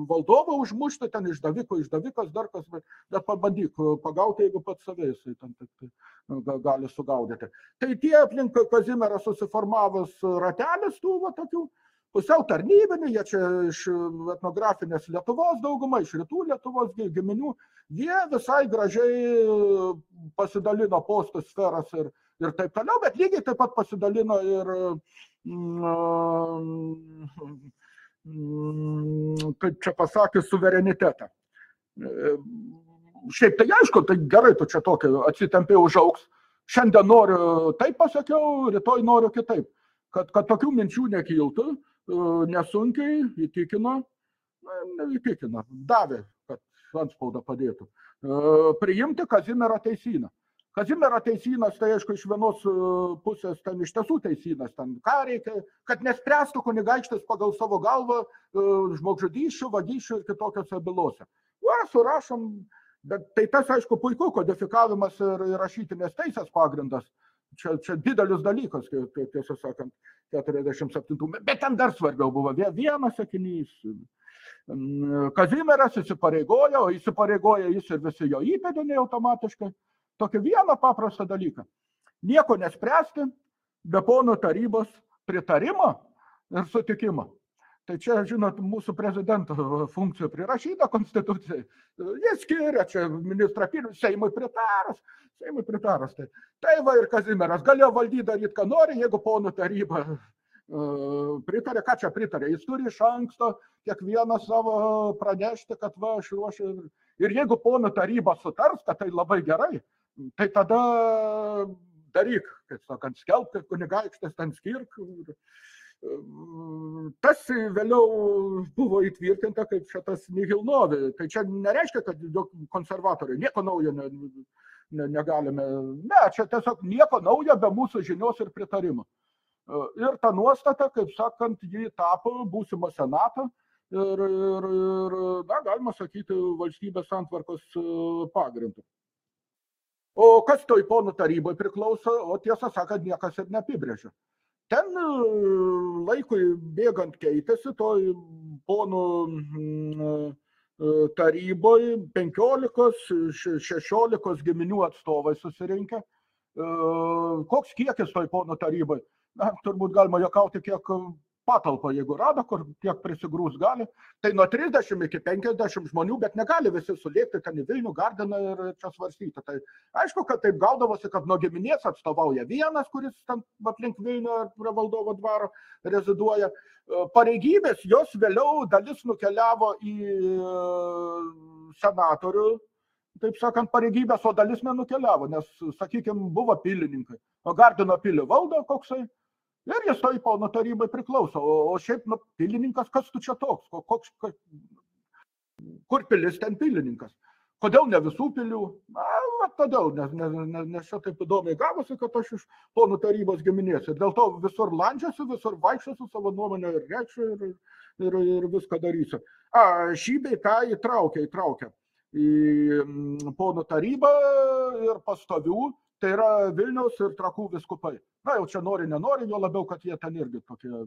valdovą užmušti, ten išdaviko, išdavikas, dar kas, bet, pabandyk pagauti, jeigu pats savai jisai ten tai, nu, gali sugaudyti. Tai tie aplink Kazimierą susiformavęs ratelis tų va tokių pusiau tarnybinių, jie čia iš etnografinės Lietuvos dauguma, iš rytų Lietuvos giminių, jie visai gražiai pasidalino postų sferas ir, ir taip toliau, bet lygiai taip pat pasidalino ir, kaip čia pasakė, suverenitetą. Šiaip tai aišku, tai gerai, tu čia tokį atsitempiai užauks. Šiandien noriu taip pasakiau, rytoj noriu kitaip. Kad, kad tokių minčių nekiltų, nesunkiai įtikino, įtikino, davė, kad antspaudą padėtų. Priimti Kazimierą teisyną. Kazimiero teisynas, tai aišku, iš vienos e, pusės ten iš tiesų teisynas, ten ką reikia, kad nespręstų kunigaikštis pagal savo galvą e, žmogžudyšių, vagysčių ir kitokiose bylose. Va, surašom, bet tai tas, aišku, puiku, kodifikavimas ir rašytinės teisės pagrindas. Čia, čia didelis dalykas, tiesą sakant, 47. Bet ten dar svarbiau buvo vienas sakinys. Kazimieras įsipareigojo, įsipareigoja jis ir visi jo įpėdiniai automatiškai tokį vieną paprastą dalyką. Nieko nespręsti be ponų tarybos pritarimo ir sutikimo. Tai čia, žinot, mūsų prezidento funkcijų prirašyta konstitucijai. Jis skiria čia ministrą pirmininką, Seimui pritaras, Seimui pritaras. Tai, tai va ir Kazimieras galėjo valdyti daryti, ką nori, jeigu ponų taryba uh, pritarė, ką čia pritarė. Jis turi iš anksto kiekvieną savo pranešti, kad va, aš ruošiu. Ir jeigu ponų taryba sutars, kad tai labai gerai, tai tada daryk, kaip sakant, skelbk, kunigaikštis ten skirk. Tas vėliau buvo įtvirtinta kaip šitas nihilnovi. Tai čia nereiškia, kad konservatoriai nieko naujo ne, ne, negalime. Ne, čia tiesiog nieko naujo be mūsų žinios ir pritarimo. Ir ta nuostata, kaip sakant, jį tapo būsimo senato ir, ir, ir na, galima sakyti, valstybės santvarkos pagrindu. O kas toj ponų tarybai priklauso, o tiesą sakant, niekas ir neapibrėžia. Ten e, laikui bėgant keitėsi, toj ponų mm, e, taryboje 15-16 giminių atstovai susirinkę. E, koks kiekis toj ponų tarybai? Na, turbūt galima jokauti, kiek patalpą, jeigu rado, kur tiek prisigrūs gali, tai nuo 30 iki 50 žmonių, bet negali visi sulėkti ten į Vilnių, Gardiną ir čia svarstyti. Tai aišku, kad taip gaudavosi, kad nuo giminės atstovauja vienas, kuris ten aplink Vilnių prie valdovo dvaro reziduoja. Pareigybės jos vėliau dalis nukeliavo į senatorių taip sakant, pareigybės, o dalis nenukeliavo, nes, sakykime, buvo pilininkai. O Gardino pilį valdo koksai, Ir jis toj pono tarybai priklauso. O, o šiaip, nu, pilininkas, kas tu čia toks? Koks, koks, kur pilis, ten pilininkas. Kodėl ne visų pilių? Na, va, todėl, nes, nes, nes, nes čia taip įdomiai gavosi, kad aš iš ponų tarybos giminės. Ir dėl to visur landžiasiu, visur vaikščiosiu savo nuomonę ir reikšiu ir, ir, ir viską darysiu. A, šį bei tą įtraukia, įtraukia į ponų tarybą ir pastovių tai yra Vilniaus ir Trakų viskupai. Na jau čia nori, nenori, jo labiau, kad jie ten irgi tokie e,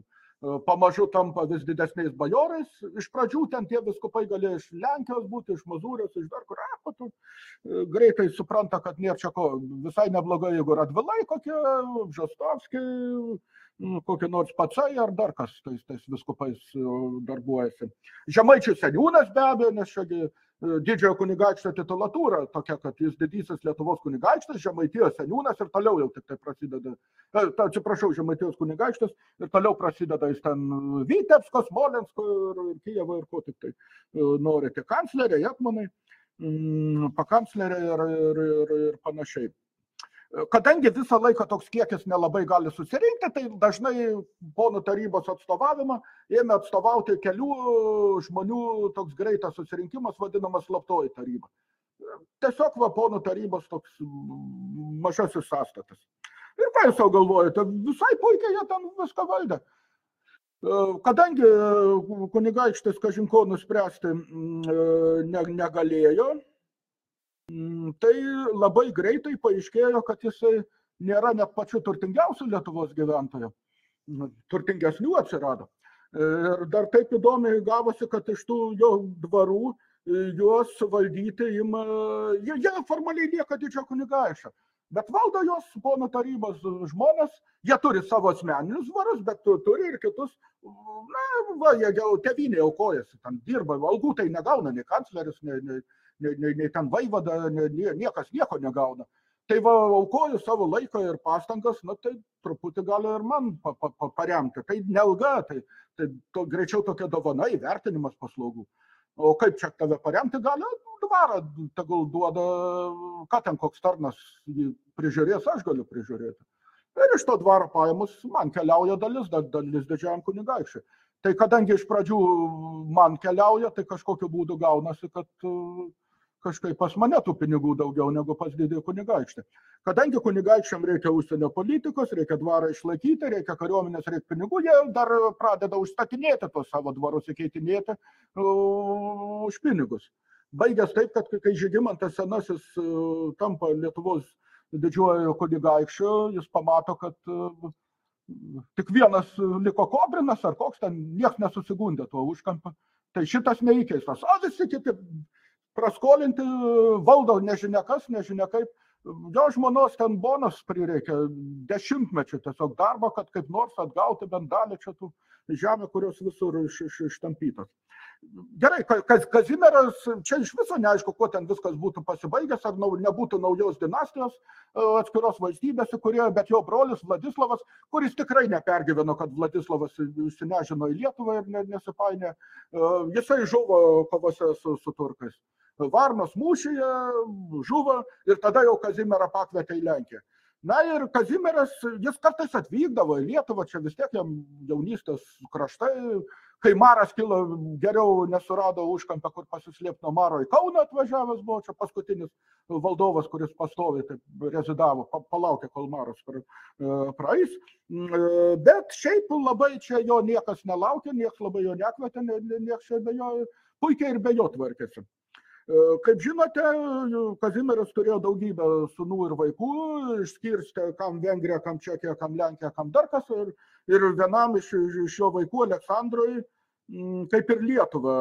pamažu tampa vis didesniais bajorais. Iš pradžių ten tie viskupai galėjo iš Lenkijos būti, iš Mazūrijos, iš dar kur, a, tu e, greitai supranta, kad nėra čia ko. Visai neblogai, jeigu radvilai kokie, Žostovskiai, kokie nors pacai ar dar kas tais, tais viskupais e, darbuojasi. Žemaičių seniūnas be abejo, nes šiagi didžiojo kunigaikščio titulatūra tokia, kad jis didysis Lietuvos kunigaikštis, Žemaitijos seniūnas ir toliau jau tik tai prasideda, e, atsiprašau, Žemaitijos kunigaikštis ir toliau prasideda jis ten Vitebsko, Smolensko ir, ir Kijevo ir ko tik tai e, norite. Kanclerė, Jetmanai, mm, pakanclerė ir, ir, ir, ir panašiai kadangi visą laiką toks kiekis nelabai gali susirinkti, tai dažnai ponų tarybos atstovavimą ėmė atstovauti kelių žmonių toks greitas susirinkimas, vadinamas slaptoji taryba. Tiesiog va ponų tarybos toks mažasis sąstatas. Ir ką jūs jau galvojate, visai puikiai jie ten viską valdė. Kadangi kunigaikštis kažinko nuspręsti negalėjo, tai labai greitai paaiškėjo, kad jisai nėra net pačiu turtingiausiu Lietuvos gyventoju. Turtingesnių atsirado. Ir dar taip įdomiai gavosi, kad iš tų jo dvarų juos valdyti ima, jie, jie formaliai lieka didžio kunigaišio. Bet valdo jos pono tarybos žmonės, jie turi savo asmeninius dvarus, bet turi ir kitus, na, va, jie jau tevinė aukojasi, ten dirba, algų tai negauna nei kancleris, nei, nei, nei, nei, nei ten vaivada, nei, niekas nieko negauna. Tai va, aukoju savo laiką ir pastangas, na tai truputį gali ir man pa, pa, pa, paremti. Tai nelga, tai, tai to, greičiau tokia dovana įvertinimas paslaugų. O kaip čia tave paremti gali, dvarą tegul duoda, ką ten koks tarnas prižiūrės, aš galiu prižiūrėti. Ir iš to dvaro paėmus man keliauja dalis, dalis didžiajam kunigaikščiui. Tai kadangi iš pradžių man keliauja, tai kažkokiu būdu gaunasi, kad kažkaip pas mane tų pinigų daugiau negu pas didįjį kunigaikštį. Kadangi kunigaikščiam reikia užsienio politikos, reikia dvarą išlaikyti, reikia kariuomenės, reikia pinigų, jie dar pradeda užstatinėti tos savo dvarus, įkeitinėti už pinigus. Baigęs taip, kad kai Žygimantas senasis tampa Lietuvos didžiuoju kunigaikščiu, jis pamato, kad tik vienas liko Kobrinas ar koks ten, niekas nesusigundė tuo užkampą. Tai šitas neįkeistas, o visi kiti praskolinti valdo nežinia kas, nežinia kaip. Jo žmonos ten bonas prireikė dešimtmečių tiesiog darbo, kad kaip nors atgauti bent dalį čia tų žemė, kurios visur iš, iš, ištampytos. Gerai, Kaz, Kazimieras, čia iš viso neaišku, kuo ten viskas būtų pasibaigęs, ar nau, nebūtų naujos dinastijos atskiros valstybės, kurie, bet jo brolis Vladislavas, kuris tikrai nepergyveno, kad Vladislavas įsinežino į Lietuvą ir nesipainė, jisai žuvo kovose su, su turkais. Varnos mūšyje žuvo ir tada jau Kazimierą pakvietė į Lenkiją. Na ir Kazimieras, jis kartais atvykdavo į Lietuvą, čia vis tiek jam jaunystės kraštai, kai Maras kilo, geriau nesurado užkampę, kur pasislėpti nuo Maro į Kauną atvažiavęs buvo, čia paskutinis valdovas, kuris pastovi, taip rezidavo, palaukė, kol Maras praeis. Bet šiaip labai čia jo niekas nelaukė, niekas labai jo nekvietė, niekas čia be jo, puikiai ir be jo tvarkėsi. Kaip žinote, Kazimieras turėjo daugybę sunų ir vaikų, išskirstė kam Vengrija, kam Čekija, kam Lenkija, kam dar kas. Ir, ir vienam iš, iš jo vaikų, Aleksandrui, kaip ir Lietuva,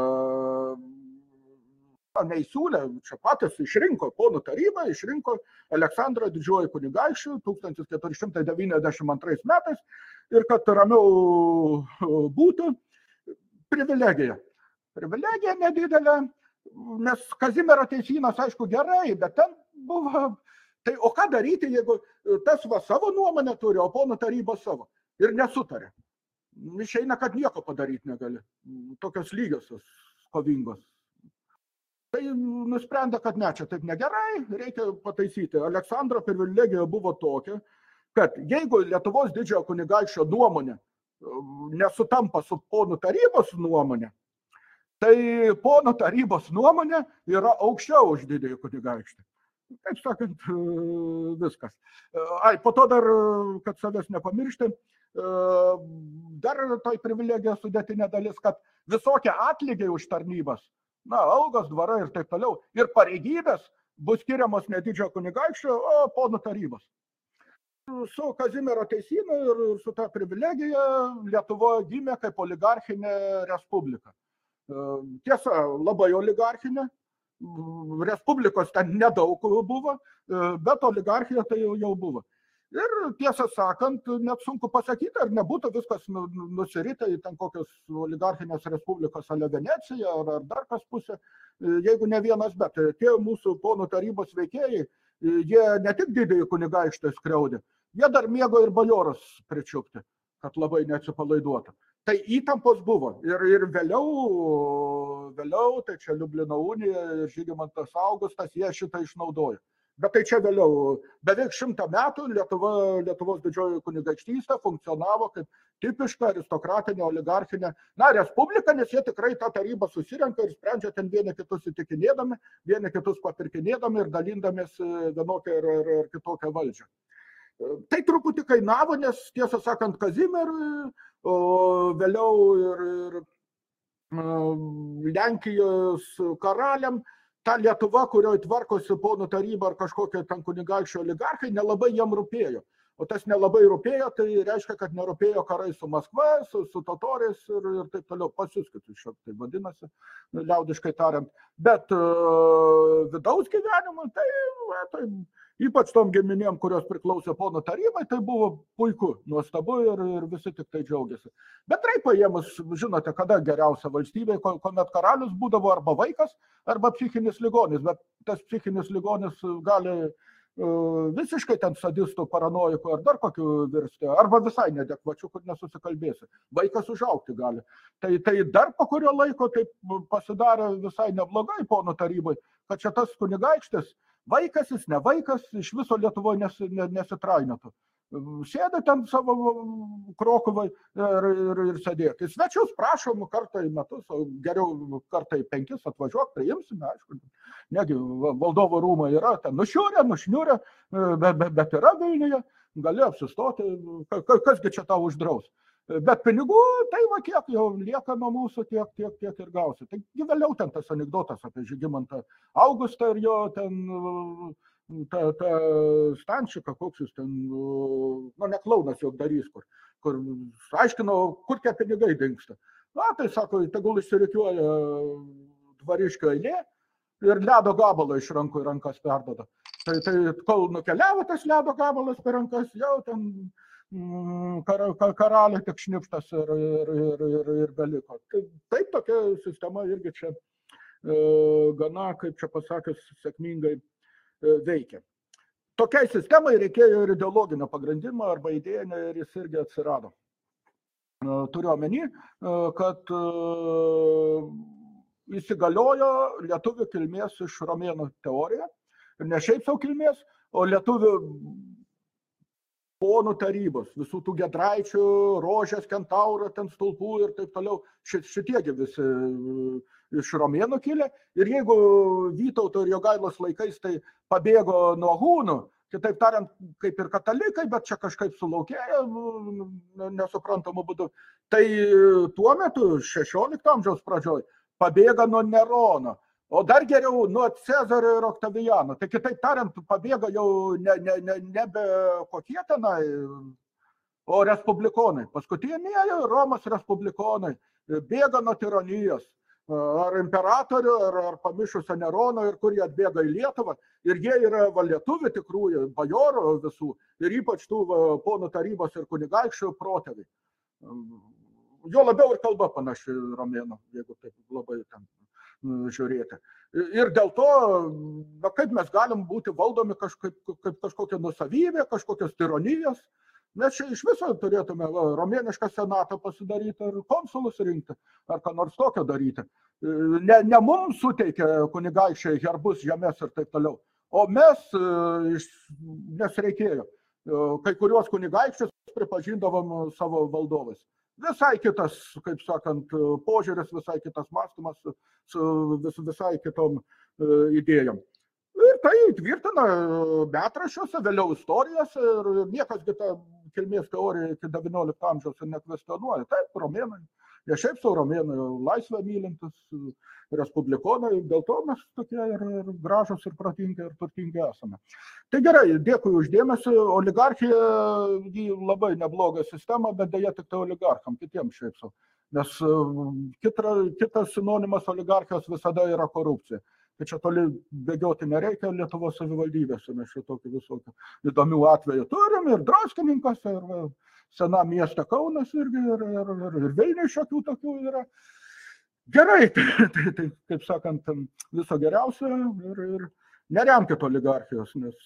neįsiūlė, čia patys išrinko ponų tarybą, išrinko Aleksandrą didžiuoju kunigaikščiu 1492 metais ir kad ramiau būtų privilegija. Privilegija nedidelė, nes Kazimiero teisynas, aišku, gerai, bet ten buvo. Tai o ką daryti, jeigu tas va savo nuomonę turi, o ponų taryba savo ir nesutarė. Išeina, kad nieko padaryti negali. Tokios lygiosios, kovingos. Tai nusprendė, kad ne, čia taip negerai, reikia pataisyti. Aleksandro privilegija buvo tokia, kad jeigu Lietuvos didžiojo kunigaikščio nuomonė nesutampa su ponų tarybos nuomonė, tai pono tarybos nuomonė yra aukščiau už didįjį kunigaikštį. Taip sakant, viskas. Ai, po to dar, kad savęs nepamiršti, dar tai privilegija sudėtinė dalis, kad visokie atlygiai už tarnybas, na, algos, dvarai ir taip toliau, ir pareigybės bus skiriamos ne didžiojo kunigaikščio, o pono tarybos. Su Kazimiero teisynu ir su ta privilegija Lietuvoje gimė kaip oligarchinė respublika. Tiesa, labai oligarchinė, respublikos ten nedaug buvo, bet oligarchija tai jau, jau buvo. Ir tiesą sakant, net sunku pasakyti, ar nebūtų viskas nusirita į ten kokios oligarchinės respublikos, ale Venecija, ar, ar dar kas pusė, jeigu ne vienas, bet tie mūsų ponų tarybos veikėjai, jie ne tik didįjį kunigaikštį skriaudė, jie dar mėgo ir bajorus pričiupti, kad labai neatsipalaiduotų. Tai įtampos buvo ir, ir vėliau, vėliau, tai čia Liublino unija ir Žygimantas Augustas, jie šitą išnaudojo. Bet tai čia vėliau, beveik šimtą metų Lietuva, Lietuvos didžioji kunigaikštystė funkcionavo kaip tipiška aristokratinė, oligarchinė, na, respublika, nes jie tikrai tą tarybą susirenka ir sprendžia ten vieni kitus įtikinėdami, vieni kitus papirkinėdami ir dalindamės vienokią ir, ir, ir kitokią valdžią. Tai truputį kainavo, nes tiesą sakant, Kazimierui vėliau ir, ir Lenkijos karaliam, ta Lietuva, kurioje tvarkosi ponų taryba ar kažkokie ten kunigaikščio oligarchai, nelabai jam rūpėjo. O tas nelabai rūpėjo, tai reiškia, kad nerūpėjo karai su Maskva, su, su totoriais ir, ir taip toliau. Pasiuskit iš čia, tai vadinasi, liaudiškai tariant. Bet uh, vidaus gyvenimui, tai, tai ypač tom giminėm, kurios priklausė pono tarybai, tai buvo puiku, nuostabu ir, ir visi tik tai džiaugiasi. Taip paėmus, žinote, kada geriausia valstybė, kuomet karalius būdavo arba vaikas, arba psichinis ligonis, bet tas psichinis ligonis gali visiškai ten sadistų, paranojikų ar dar kokiu virsti, arba visai nedekvačių, kur nesusikalbėsi. Vaikas užaukti gali. Tai, tai dar po kurio laiko taip pasidarė visai neblogai pono tarybai, kad čia tas kunigaikštis, vaikas jis, ne vaikas, iš viso Lietuvoje nes, nesitrainotų sėda ten savo Krokovai ir, ir, ir sėdėk. Į svečius prašom kartą į metus, o geriau kartą į penkis atvažiuok, priimsime, aišku. Negi valdovo rūmai yra, ten nušiūrė, nušniūrė, bet, bet, bet yra Vilniuje, gali apsistoti, kasgi čia tau uždraus. Bet pinigų, tai va kiek jau lieka nuo mūsų, tiek, tiek, tiek ir gausi. Tai vėliau ten tas anegdotas apie Žygimantą Augustą ir jo ten ta, ta stančika, koks jis ten, nu, ne klaunas jau darys, kur, kur aiškino, kur tie pinigai dinksta. Na, tai sako, tegul išsirikiuoja dvariškio eilė ir ledo gabalą iš rankų į rankas perdoda. Tai, tai kol nukeliavo tas ledo gabalas per rankas, jau ten kar, kar, karaliai tik šnipštas ir, ir, ir, ir, ir beliko. Tai, taip tokia sistema irgi čia e, gana, kaip čia pasakęs, sėkmingai E, veikia. Tokiai sistemai reikėjo ir ideologinio pagrindimo arba idėjinio ir jis irgi atsirado. E, turiu omeny, kad įsigaliojo lietuvių kilmės iš romėnų teorija. Ne šiaip savo kilmės, o lietuvių ponų tarybos, visų tų gedraičių, rožės, kentauro, ten stulpų ir taip toliau. Šitiegi visi iš romėnų kilę ir jeigu Vytauto ir Jogailos laikais tai pabėgo nuo hūnų, kitaip tariant, kaip ir katalikai, bet čia kažkaip sulaukėjo nesuprantamu būdu, tai tuo metu, 16 amžiaus pradžioj, pabėga nuo Nerono. O dar geriau nuo Cezario ir Oktaviano. Tai kitaip tariant, pabėga jau ne, ne, ne, nebe kokie tenai, o respublikonai. Paskutinieji Romos respublikonai bėga nuo tironijos ar imperatorių, ar, ar pamišusio Nerono ir kur jie atbėga į Lietuvą. Ir jie yra va, lietuvių tikrųjų, bajoro visų ir ypač tų va, ponų tarybos ir kunigaikščių protėviai. Jo labiau ir kalba panaši romėnų, jeigu taip labai ten žiūrėti. Ir dėl to, na, kaip mes galim būti valdomi kažkaip, kaip kažkokia nusavybė, kažkokios tironijos, Mes čia iš viso turėtume va, romėnišką senatą pasidaryti ar konsulus rinkti, ar ką nors tokio daryti. Ne, ne mums suteikia kunigaikščiai herbus, žemės ir taip toliau, o mes, nes reikėjo, kai kuriuos kunigaikščius pripažindavom savo valdovais. Visai kitas, kaip sakant, požiūris, visai kitas mąstymas su vis, visai kitom idėjom. Ir tai tvirtina metrašiuose, vėliau istorijose ir niekas kita kilmės teorija iki XIX amžiaus nekvestionuoja. Taip, romėnai, ne šiaip savo romėnai, laisvę mylintis, respublikonai, dėl to mes tokie ir, ir gražus, ir protingi, ir turtingi esame. Tai gerai, dėkui uždėmesi. Oligarchija labai nebloga sistema, bet dėja tik tai oligarcham, kitiems šiaip savo. Nes kita, kitas sinonimas oligarchijos visada yra korupcija. Tai čia toli bėgioti nereikia Lietuvos savivaldybėse, mes šitokių visokių įdomių atvejų turim ir druskininkuose, ir sena mieste Kaunas irgi, ir, ir, ir, ir Vilniui šiokių tokių yra. Gerai, tai, tai, tai kaip sakant, viso geriausio ir, ir neremkite oligarchijos, nes